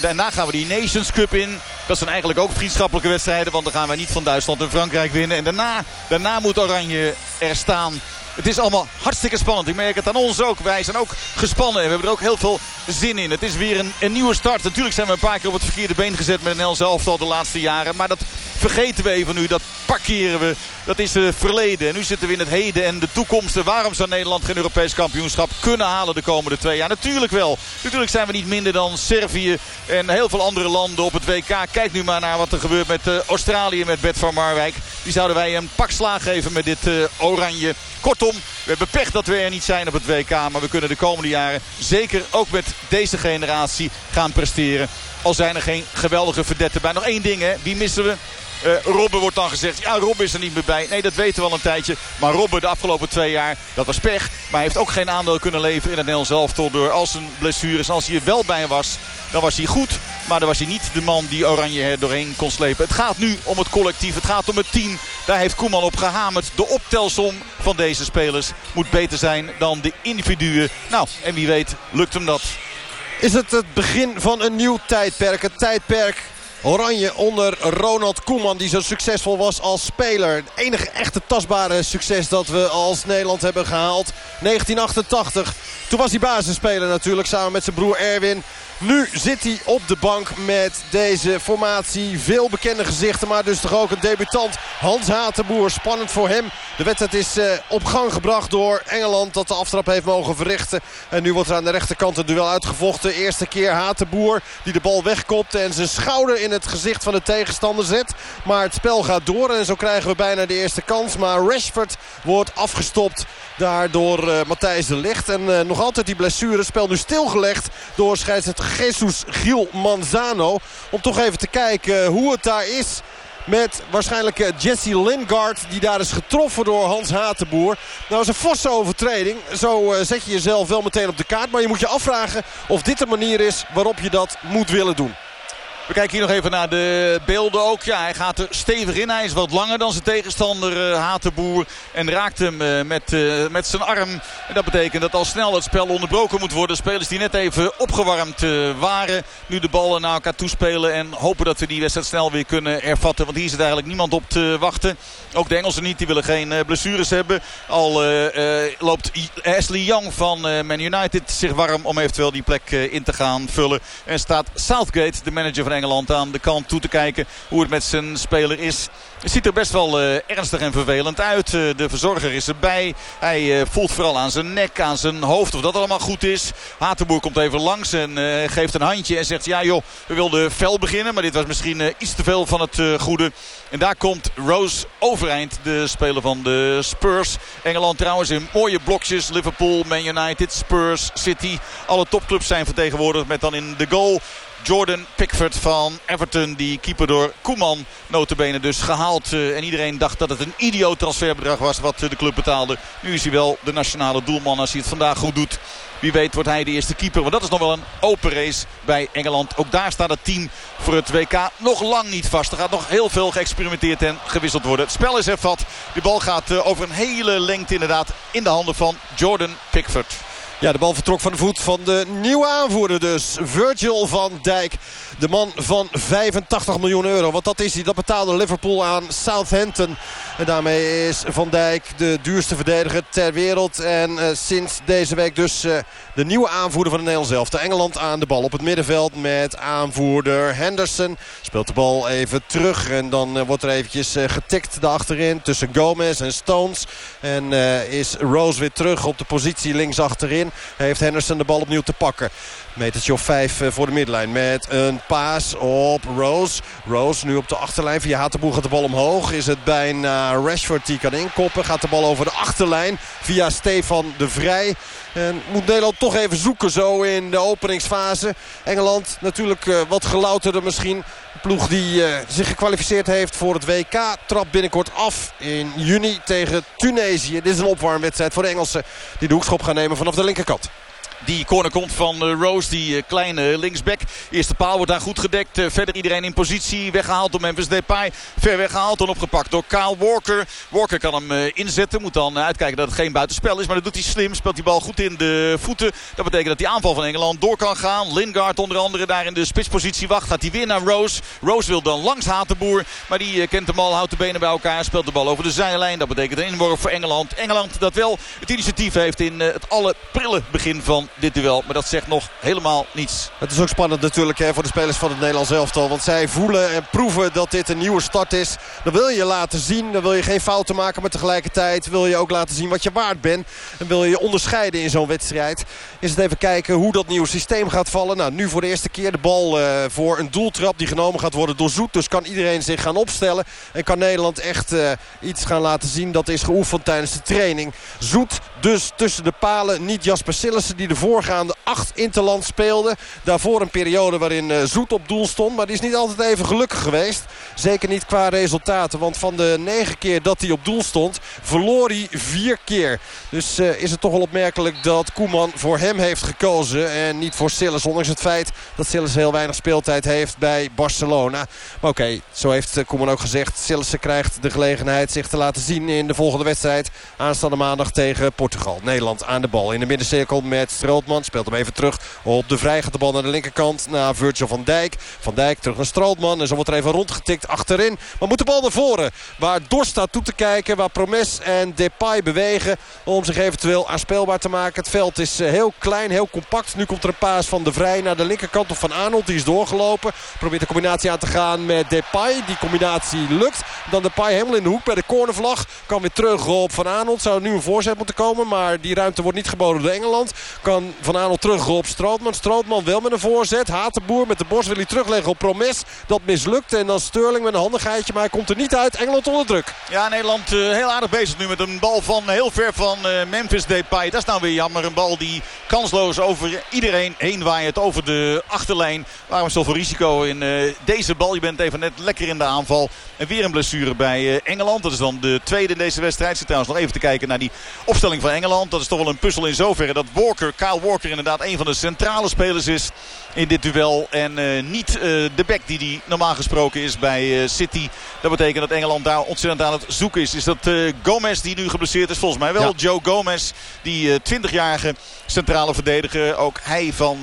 Daarna gaan we die Nations Cup in. Dat zijn eigenlijk ook vriendschappelijke wedstrijden. Want dan gaan wij niet van Duitsland en Frankrijk winnen. En daarna, daarna moet Oranje er staan. Het is allemaal hartstikke spannend. Ik merk het aan ons ook. Wij zijn ook gespannen. En we hebben er ook heel veel zin in. Het is weer een, een nieuwe start. Natuurlijk zijn we een paar keer op het verkeerde been gezet met een Els elftal de laatste jaren. Maar dat vergeten we even nu. Dat parkeren we. Dat is het verleden. En nu zitten we in het heden en de toekomst. waarom zou Nederland geen Europees kampioenschap kunnen halen de komende twee jaar? Natuurlijk wel. Natuurlijk zijn we niet minder dan Servië en heel veel andere landen op het WK. Kijk nu maar naar wat er gebeurt met uh, Australië, met Bert van Marwijk. Die zouden wij een pak slaag geven met dit uh, oranje. Kortom, we hebben pech dat we er niet zijn op het WK. Maar we kunnen de komende jaren zeker ook met deze generatie gaan presteren. Al zijn er geen geweldige verdetten bij. Nog één ding, hè. Wie missen we? Uh, Robben wordt dan gezegd, ja Robben is er niet meer bij. Nee, dat weten we al een tijdje. Maar Robben de afgelopen twee jaar, dat was pech. Maar hij heeft ook geen aandeel kunnen leveren in het Nederlands elftal door al zijn blessures. Als hij er wel bij was, dan was hij goed. Maar dan was hij niet de man die Oranje er doorheen kon slepen. Het gaat nu om het collectief. Het gaat om het team. Daar heeft Koeman op gehamerd. De optelsom van deze spelers moet beter zijn dan de individuen. Nou, en wie weet lukt hem dat.
Is het het begin van een nieuw tijdperk? Het tijdperk Oranje onder Ronald Koeman die zo succesvol was als speler. Het enige echte tastbare succes dat we als Nederland hebben gehaald. 1988. Toen was hij basisspeler natuurlijk samen met zijn broer Erwin. Nu zit hij op de bank met deze formatie. Veel bekende gezichten, maar dus toch ook een debutant. Hans Hatenboer, spannend voor hem. De wedstrijd is uh, op gang gebracht door Engeland dat de aftrap heeft mogen verrichten. En nu wordt er aan de rechterkant een duel uitgevochten. Eerste keer Hatenboer die de bal wegkopt en zijn schouder in het gezicht van de tegenstander zet. Maar het spel gaat door en zo krijgen we bijna de eerste kans. Maar Rashford wordt afgestopt daardoor uh, Matthijs de Licht. En uh, nog altijd die blessure. Spel nu stilgelegd door scheidsrechter Jesus Gil Manzano. Om toch even te kijken hoe het daar is met waarschijnlijk eh, Jesse Lingard. Die daar is getroffen door Hans Hatenboer. Nou is een forse overtreding. Zo zet je jezelf wel meteen op de kaart. Maar je moet je afvragen of dit de manier is waarop je dat moet willen doen.
We kijken hier nog even naar de beelden ook. Ja, hij gaat er stevig in. Hij is wat langer dan zijn tegenstander uh, Hatenboer. En raakt hem uh, met, uh, met zijn arm. En dat betekent dat al snel het spel onderbroken moet worden. Spelers die net even opgewarmd waren. Nu de ballen naar elkaar toespelen. En hopen dat we die wedstrijd snel weer kunnen ervatten. Want hier zit eigenlijk niemand op te wachten. Ook de Engelsen niet. Die willen geen blessures hebben. Al loopt Ashley Young van Man United zich warm om eventueel die plek in te gaan vullen. En staat Southgate, de manager van Engeland aan de kant toe te kijken hoe het met zijn speler is. Het ziet er best wel uh, ernstig en vervelend uit. Uh, de verzorger is erbij. Hij uh, voelt vooral aan zijn nek, aan zijn hoofd of dat allemaal goed is. Hatenboer komt even langs en geeft een handje en zegt... ja joh, we wilden fel beginnen, maar dit was misschien iets te veel van het goede. En daar komt Rose overeind, de speler van de Spurs. Engeland trouwens in mooie blokjes. Liverpool, Man United, Spurs, City. Alle topclubs zijn vertegenwoordigd met dan in de goal... Jordan Pickford van Everton. Die keeper door Koeman notabene dus gehaald. Uh, en iedereen dacht dat het een idioot transferbedrag was wat de club betaalde. Nu is hij wel de nationale doelman als hij het vandaag goed doet. Wie weet wordt hij de eerste keeper. Want dat is nog wel een open race bij Engeland. Ook daar staat het team voor het WK nog lang niet vast. Er gaat nog heel veel geëxperimenteerd en gewisseld worden. Het spel is hervat. De bal gaat uh, over een hele lengte inderdaad in de handen van Jordan Pickford.
Ja, de bal vertrok van de voet van de nieuwe aanvoerder dus. Virgil van Dijk. De man van 85 miljoen euro. Want dat is hij. Dat betaalde Liverpool aan Southampton. En daarmee is Van Dijk de duurste verdediger ter wereld. En uh, sinds deze week dus uh, de nieuwe aanvoerder van de Nederlands elftal. Engeland aan de bal op het middenveld met aanvoerder Henderson. Speelt de bal even terug. En dan uh, wordt er eventjes getikt achterin tussen Gomez en Stones. En is Rose weer terug op de positie links achterin. Heeft Henderson de bal opnieuw te pakken. Metertje of vijf eh, voor de middenlijn met een paas op Rose. Rose nu op de achterlijn. Via Hatenboer gaat de bal omhoog. Is het bijna Rashford die kan inkoppen. Gaat de bal over de achterlijn via Stefan de Vrij. En moet Nederland toch even zoeken zo in de openingsfase. Engeland natuurlijk uh, wat gelouterder misschien. ploeg die uh, zich gekwalificeerd heeft voor het WK. Trap binnenkort af in juni tegen Tunesië. Dit is een opwarmwedstrijd voor de Engelsen. Die de hoekschop gaan nemen vanaf de linkerkant.
Die corner komt van eh, Rose, die eh, kleine linksback. Eerste paal wordt daar goed gedekt. Eh, verder iedereen in positie. Weggehaald door Memphis Depay. Ver weggehaald en opgepakt door Kyle Walker. Walker kan hem inzetten. Moet dan uitkijken dat het geen buitenspel is. Maar dat doet hij slim. Speelt die bal goed in de voeten. Dat betekent dat die aanval van Engeland door kan gaan. Lingard onder andere daar in de spitspositie wacht. Gaat hij weer naar Rose. Rose wil dan langs Hatenboer. Maar die kent de bal, houdt de benen bij elkaar. Speelt de bal over de zijlijn. Dat betekent een inworp voor Engeland. Engeland dat wel het initiatief heeft in het alle prille begin van dit duel. Maar dat zegt nog helemaal niets.
Het is ook spannend natuurlijk hè, voor de spelers van het Nederlands elftal. Want zij voelen en proeven dat dit een nieuwe start is. Dan wil je laten zien. Dan wil je geen fouten maken. Maar tegelijkertijd wil je ook laten zien wat je waard bent. En wil je je onderscheiden in zo'n wedstrijd. Is het even kijken hoe dat nieuwe systeem gaat vallen. Nou, nu voor de eerste keer de bal uh, voor een doeltrap die genomen gaat worden door Zoet. Dus kan iedereen zich gaan opstellen. En kan Nederland echt uh, iets gaan laten zien. Dat is geoefend tijdens de training. Zoet dus tussen de palen. Niet Jasper Sillissen die de voorgaande acht interland speelde. Daarvoor een periode waarin uh, Zoet op doel stond. Maar die is niet altijd even gelukkig geweest. Zeker niet qua resultaten. Want van de negen keer dat hij op doel stond verloor hij vier keer. Dus uh, is het toch wel opmerkelijk dat Koeman voor hem heeft gekozen. En niet voor Sillis. Ondanks het feit dat Sillis heel weinig speeltijd heeft bij Barcelona. Maar oké, zo heeft uh, Koeman ook gezegd. Sillissen krijgt de gelegenheid zich te laten zien in de volgende wedstrijd. Aanstaande maandag tegen Portugal. Nederland aan de bal in de middencirkel met Strootman. Speelt hem even terug op de vrij. Gaat de bal naar de linkerkant naar Virgil van Dijk. Van Dijk terug naar Strootman. En zo wordt er even rondgetikt achterin. Maar moet de bal naar voren. Waar Dorst staat toe te kijken. Waar Promes en Depay bewegen. Om zich eventueel aanspeelbaar te maken. Het veld is eh, heel klein, heel compact. Nu komt er een paas van de Vrij naar de linkerkant. Of van Arnold. Die is doorgelopen. Probeert de combinatie aan te gaan met Depay. Die combinatie lukt. Dan Depay helemaal in de hoek bij de cornervlag. Kan weer terug op Van Arnold. Zou nu een voorzet moeten komen. Maar die ruimte wordt niet geboden door Engeland. Kan Van Arnold terug op Strootman. Strootman wel met een voorzet. Hatenboer met de borst wil hij terugleggen op Promes. Dat mislukt. En dan Sterling met een handigheidje. Maar hij komt er niet uit. Engeland onder druk.
Ja, Nederland uh, heel aardig bezig nu met een bal van heel ver van uh, Memphis Depay. Dat is nou weer jammer. Een bal die kansloos over iedereen heen waait. Over de achterlijn. Waarom zoveel risico in deze bal? Je bent even net lekker in de aanval. En weer een blessure bij Engeland. Dat is dan de tweede in deze wedstrijd. Zit trouwens nog even te kijken naar die opstelling van Engeland. Dat is toch wel een puzzel in zoverre dat Walker, Kyle Walker inderdaad een van de centrale spelers is in dit duel. En uh, niet uh, de back die die normaal gesproken is bij uh, City. Dat betekent dat Engeland daar ontzettend aan het zoeken is. Is dat Gomez die nu geblesseerd is? Volgens mij wel. Ja. Joe Gomez, die 20-jarige centrale verdediger. Ook hij van,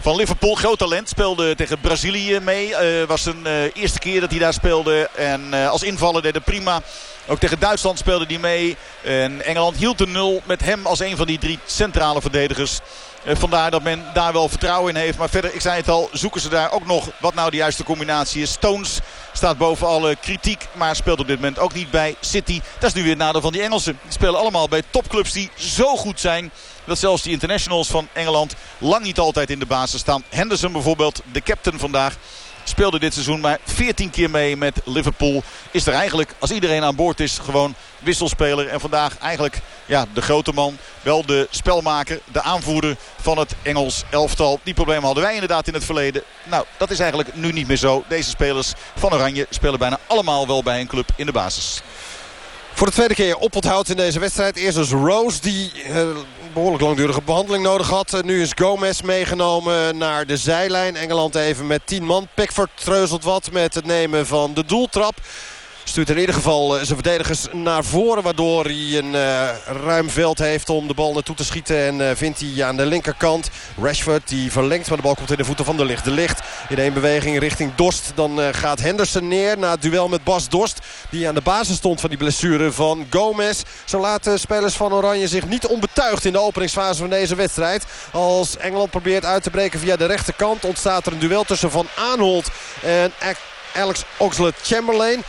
van Liverpool. Groot talent. Speelde tegen Brazilië mee. was een eerste keer dat hij daar speelde. En als invaller deed het prima. Ook tegen Duitsland speelde hij mee. En Engeland hield de nul met hem als een van die drie centrale verdedigers. Eh, vandaar dat men daar wel vertrouwen in heeft. Maar verder, ik zei het al, zoeken ze daar ook nog wat nou de juiste combinatie is. Stones staat boven alle kritiek, maar speelt op dit moment ook niet bij City. Dat is nu weer het nadeel van die Engelsen. Die spelen allemaal bij topclubs die zo goed zijn... dat zelfs die internationals van Engeland lang niet altijd in de basis staan. Henderson bijvoorbeeld, de captain vandaag Speelde dit seizoen maar 14 keer mee met Liverpool. Is er eigenlijk, als iedereen aan boord is, gewoon wisselspeler. En vandaag eigenlijk ja, de grote man. Wel de spelmaker, de aanvoerder van het Engels elftal. Die problemen hadden wij inderdaad in het verleden. Nou, dat is eigenlijk nu niet meer zo. Deze spelers van Oranje spelen bijna allemaal wel bij een club in de basis.
Voor de tweede keer oponthoud in deze wedstrijd. Eerst dus Rose die uh, behoorlijk langdurige behandeling nodig had. nu is Gomez meegenomen naar de zijlijn. Engeland even met 10 man. Pickford treuzelt wat met het nemen van de doeltrap. Stuurt in ieder geval eh, zijn verdedigers naar voren. Waardoor hij een uh, ruim veld heeft om de bal naartoe te schieten. En uh, vindt hij aan de linkerkant Rashford die verlengt. Maar de bal komt in de voeten van de licht. De licht in één beweging richting Dorst. Dan gaat Henderson neer na het duel met Bas Dorst. Die aan de basis stond van die blessure van Gomez. Zo laten spelers van Oranje zich niet onbetuigd in de openingsfase van deze wedstrijd. Als Engeland probeert uit te breken via de rechterkant. Ontstaat er een duel tussen Van Aanholt en Alex Oxlade-Chamberlain.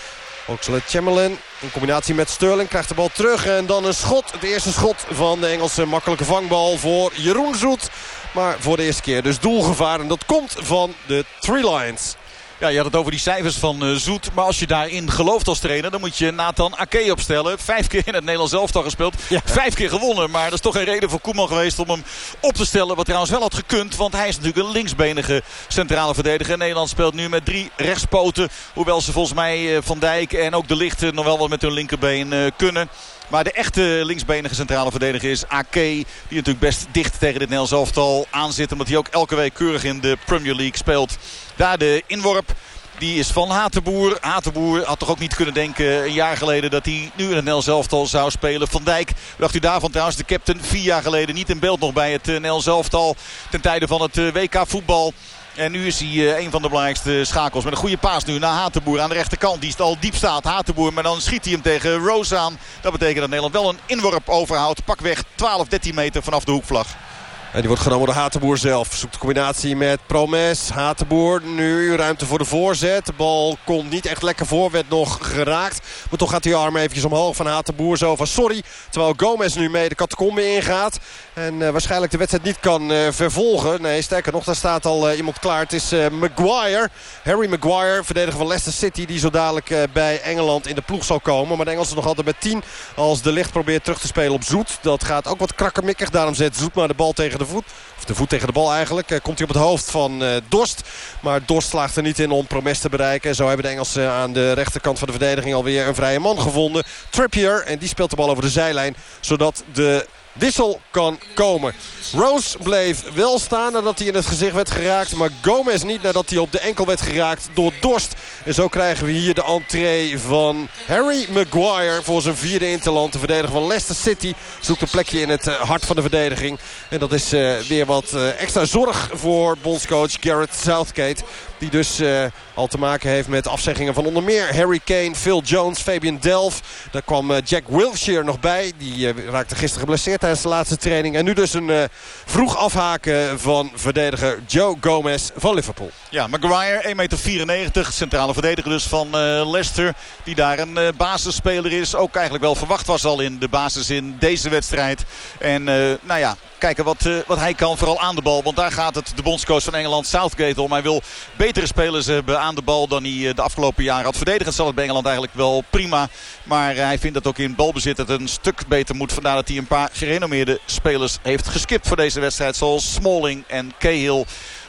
Oxlade Chamberlain in combinatie met Sterling krijgt de bal terug. En dan een schot. Het eerste schot van de Engelse makkelijke vangbal voor Jeroen Zoet. Maar voor de eerste keer dus doelgevaar. En dat komt van de Three Lions.
Ja, je had het over die cijfers van uh, Zoet. Maar als je daarin gelooft als trainer, dan moet je Nathan Ake opstellen. Vijf keer in het Nederlands elftal gespeeld. Ja. Vijf keer gewonnen. Maar dat is toch geen reden voor Koeman geweest om hem op te stellen. Wat trouwens wel had gekund. Want hij is natuurlijk een linksbenige centrale verdediger. Nederland speelt nu met drie rechtspoten. Hoewel ze volgens mij uh, Van Dijk en ook de lichten nog wel wat met hun linkerbeen uh, kunnen. Maar de echte linksbenige centrale verdediger is AK. Die natuurlijk best dicht tegen dit Nederlands elftal aanzit. Omdat hij ook elke week keurig in de Premier League speelt. Daar de inworp. Die is van Hatenboer. Hatenboer had toch ook niet kunnen denken een jaar geleden dat hij nu in het Nels elftal zou spelen. Van Dijk, dacht u daarvan trouwens, de captain vier jaar geleden niet in beeld nog bij het Nels elftal. Ten tijde van het WK voetbal. En nu is hij uh, een van de belangrijkste schakels. Met een goede paas nu naar Hatenboer aan de rechterkant. Die al diep staat, Hatenboer. Maar dan schiet hij hem tegen Rose aan. Dat betekent dat Nederland wel een inworp overhoudt. Pakweg 12, 13 meter vanaf de hoekvlag.
En die wordt genomen door Hatenboer zelf. Zoekt de combinatie met Promes. Hatenboer nu ruimte voor de voorzet. De bal komt niet echt lekker voor. Werd nog geraakt. Maar toch gaat die arm eventjes omhoog van Hatenboer. Zo van sorry. Terwijl Gomez nu mee de catacombe ingaat. En uh, waarschijnlijk de wedstrijd niet kan uh, vervolgen. Nee, sterker nog, daar staat al uh, iemand klaar. Het is Maguire. Harry Maguire, verdediger van Leicester City. Die zo dadelijk bij Engeland in de ploeg zal komen. Maar de Engelsen nog altijd met 10. Als de licht probeert terug te spelen op Zoet. Dat gaat ook wat krakkermikkig. Daarom zet Zoet maar de bal tegen de voet. Of de voet tegen de bal eigenlijk. Komt hij op het hoofd van Dorst. Maar Dorst slaagt er niet in om Promes te bereiken. En zo hebben de Engelsen aan de rechterkant van de verdediging alweer een vrije man gevonden. Trippier. En die speelt de bal over de zijlijn. Zodat de wissel kan komen. Rose bleef wel staan nadat hij in het gezicht werd geraakt. Maar Gomez niet nadat hij op de enkel werd geraakt door Dorst. En zo krijgen we hier de entree van Harry Maguire voor zijn vierde interland. De verdediger van Leicester City zoekt een plekje in het hart van de verdediging. En dat is uh, weer wat uh, extra zorg voor bondscoach Garrett Southgate. Die dus uh, al te maken heeft met afzeggingen van onder meer Harry Kane, Phil Jones, Fabian Delft. Daar kwam uh, Jack Wilshere nog bij. Die uh, raakte gisteren geblesseerd tijdens de laatste training. En nu dus een vroeg afhaken van verdediger Joe Gomez van Liverpool.
Ja, Maguire, 1,94 meter, centrale verdediger dus van Leicester. Die daar een basisspeler is. Ook eigenlijk wel verwacht was al in de basis in deze wedstrijd. En nou ja, kijken wat, wat hij kan. Vooral aan de bal. Want daar gaat het de bondscoach van Engeland Southgate om. Hij wil betere spelers hebben aan de bal dan hij de afgelopen jaren had. Verdedigend zal het bij Engeland eigenlijk wel prima. Maar hij vindt dat ook in balbezit het een stuk beter moet. Vandaar dat hij een paar gerenommeerde spelers heeft geskipt voor deze wedstrijd. Zoals Smalling en Cahill.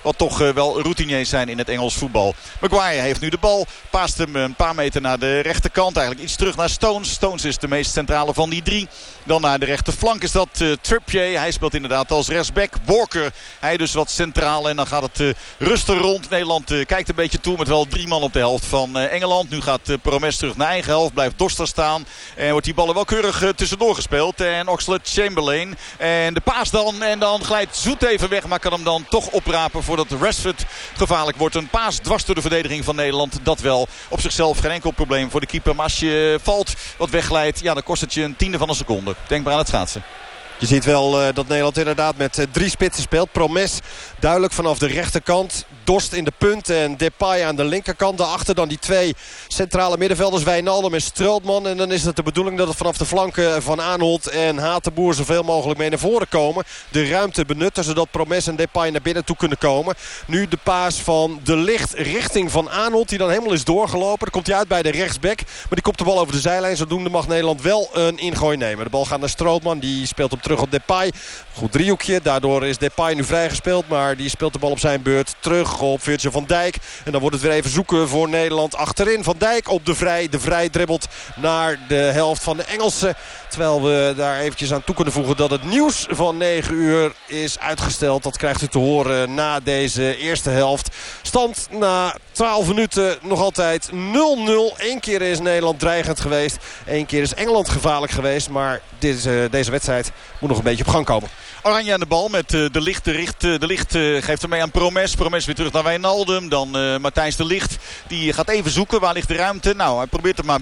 Wat toch uh, wel routiniers zijn in het Engels voetbal. Maguire heeft nu de bal. Paast hem een paar meter naar de rechterkant. Eigenlijk iets terug naar Stones. Stones is de meest centrale van die drie. Dan naar de rechterflank is dat uh, Trippier. Hij speelt inderdaad als rechtsback. Walker, hij dus wat centraal. En dan gaat het uh, rustig rond. Nederland kijkt een beetje toe met wel drie man op de helft van Engeland. Nu gaat Promes terug naar eigen helft. Blijft Dorster staan. En wordt die ballen wel keurig tussendoor gespeeld. En Oxlade Chamberlain. En de paas dan. En dan glijdt Zoet even weg. Maar kan hem dan toch oprapen voor voordat Rashford gevaarlijk wordt. Een paas dwars door de verdediging van Nederland. Dat wel op zichzelf geen enkel probleem voor de keeper. Maar als je valt, wat wegglijdt, ja, dan kost het je een tiende van een seconde. Denk maar aan het schaatsen.
Je ziet wel uh, dat Nederland inderdaad met uh, drie spitsen speelt. Promes duidelijk vanaf de rechterkant. Dorst in de punt en Depay aan de linkerkant. Daarachter dan die twee centrale middenvelders. Wijnaldum en Strootman. En dan is het de bedoeling dat het vanaf de flanken van Aanholt en Hatenboer zoveel mogelijk mee naar voren komen. De ruimte benutten zodat Promes en Depay naar binnen toe kunnen komen. Nu de paas van de licht richting van Aanholt. Die dan helemaal is doorgelopen. Dan komt hij uit bij de rechtsback. Maar die komt de bal over de zijlijn. Zodoende mag Nederland wel een ingooi nemen. De bal gaat naar Strootman. Die speelt op terug op Depay. Goed driehoekje. Daardoor is Depay nu vrijgespeeld. Maar die speelt de bal op zijn beurt terug op Virgil van Dijk. En dan wordt het weer even zoeken voor Nederland. Achterin Van Dijk op de Vrij. De Vrij dribbelt naar de helft van de Engelsen. Terwijl we daar eventjes aan toe kunnen voegen dat het nieuws van 9 uur is uitgesteld. Dat krijgt u te horen na deze eerste helft. Stand na 12 minuten nog altijd 0-0. Eén keer is Nederland dreigend geweest. Eén keer is Engeland gevaarlijk geweest. Maar deze, deze wedstrijd moet nog een beetje op gang komen.
Oranje aan de bal met uh, de licht. De, richt, uh, de licht geeft hem mee aan Promes. Promes weer terug naar Wijnaldum. Dan Matthijs de Licht. Die gaat even zoeken. Waar ligt de ruimte? Nou, hij probeert er maar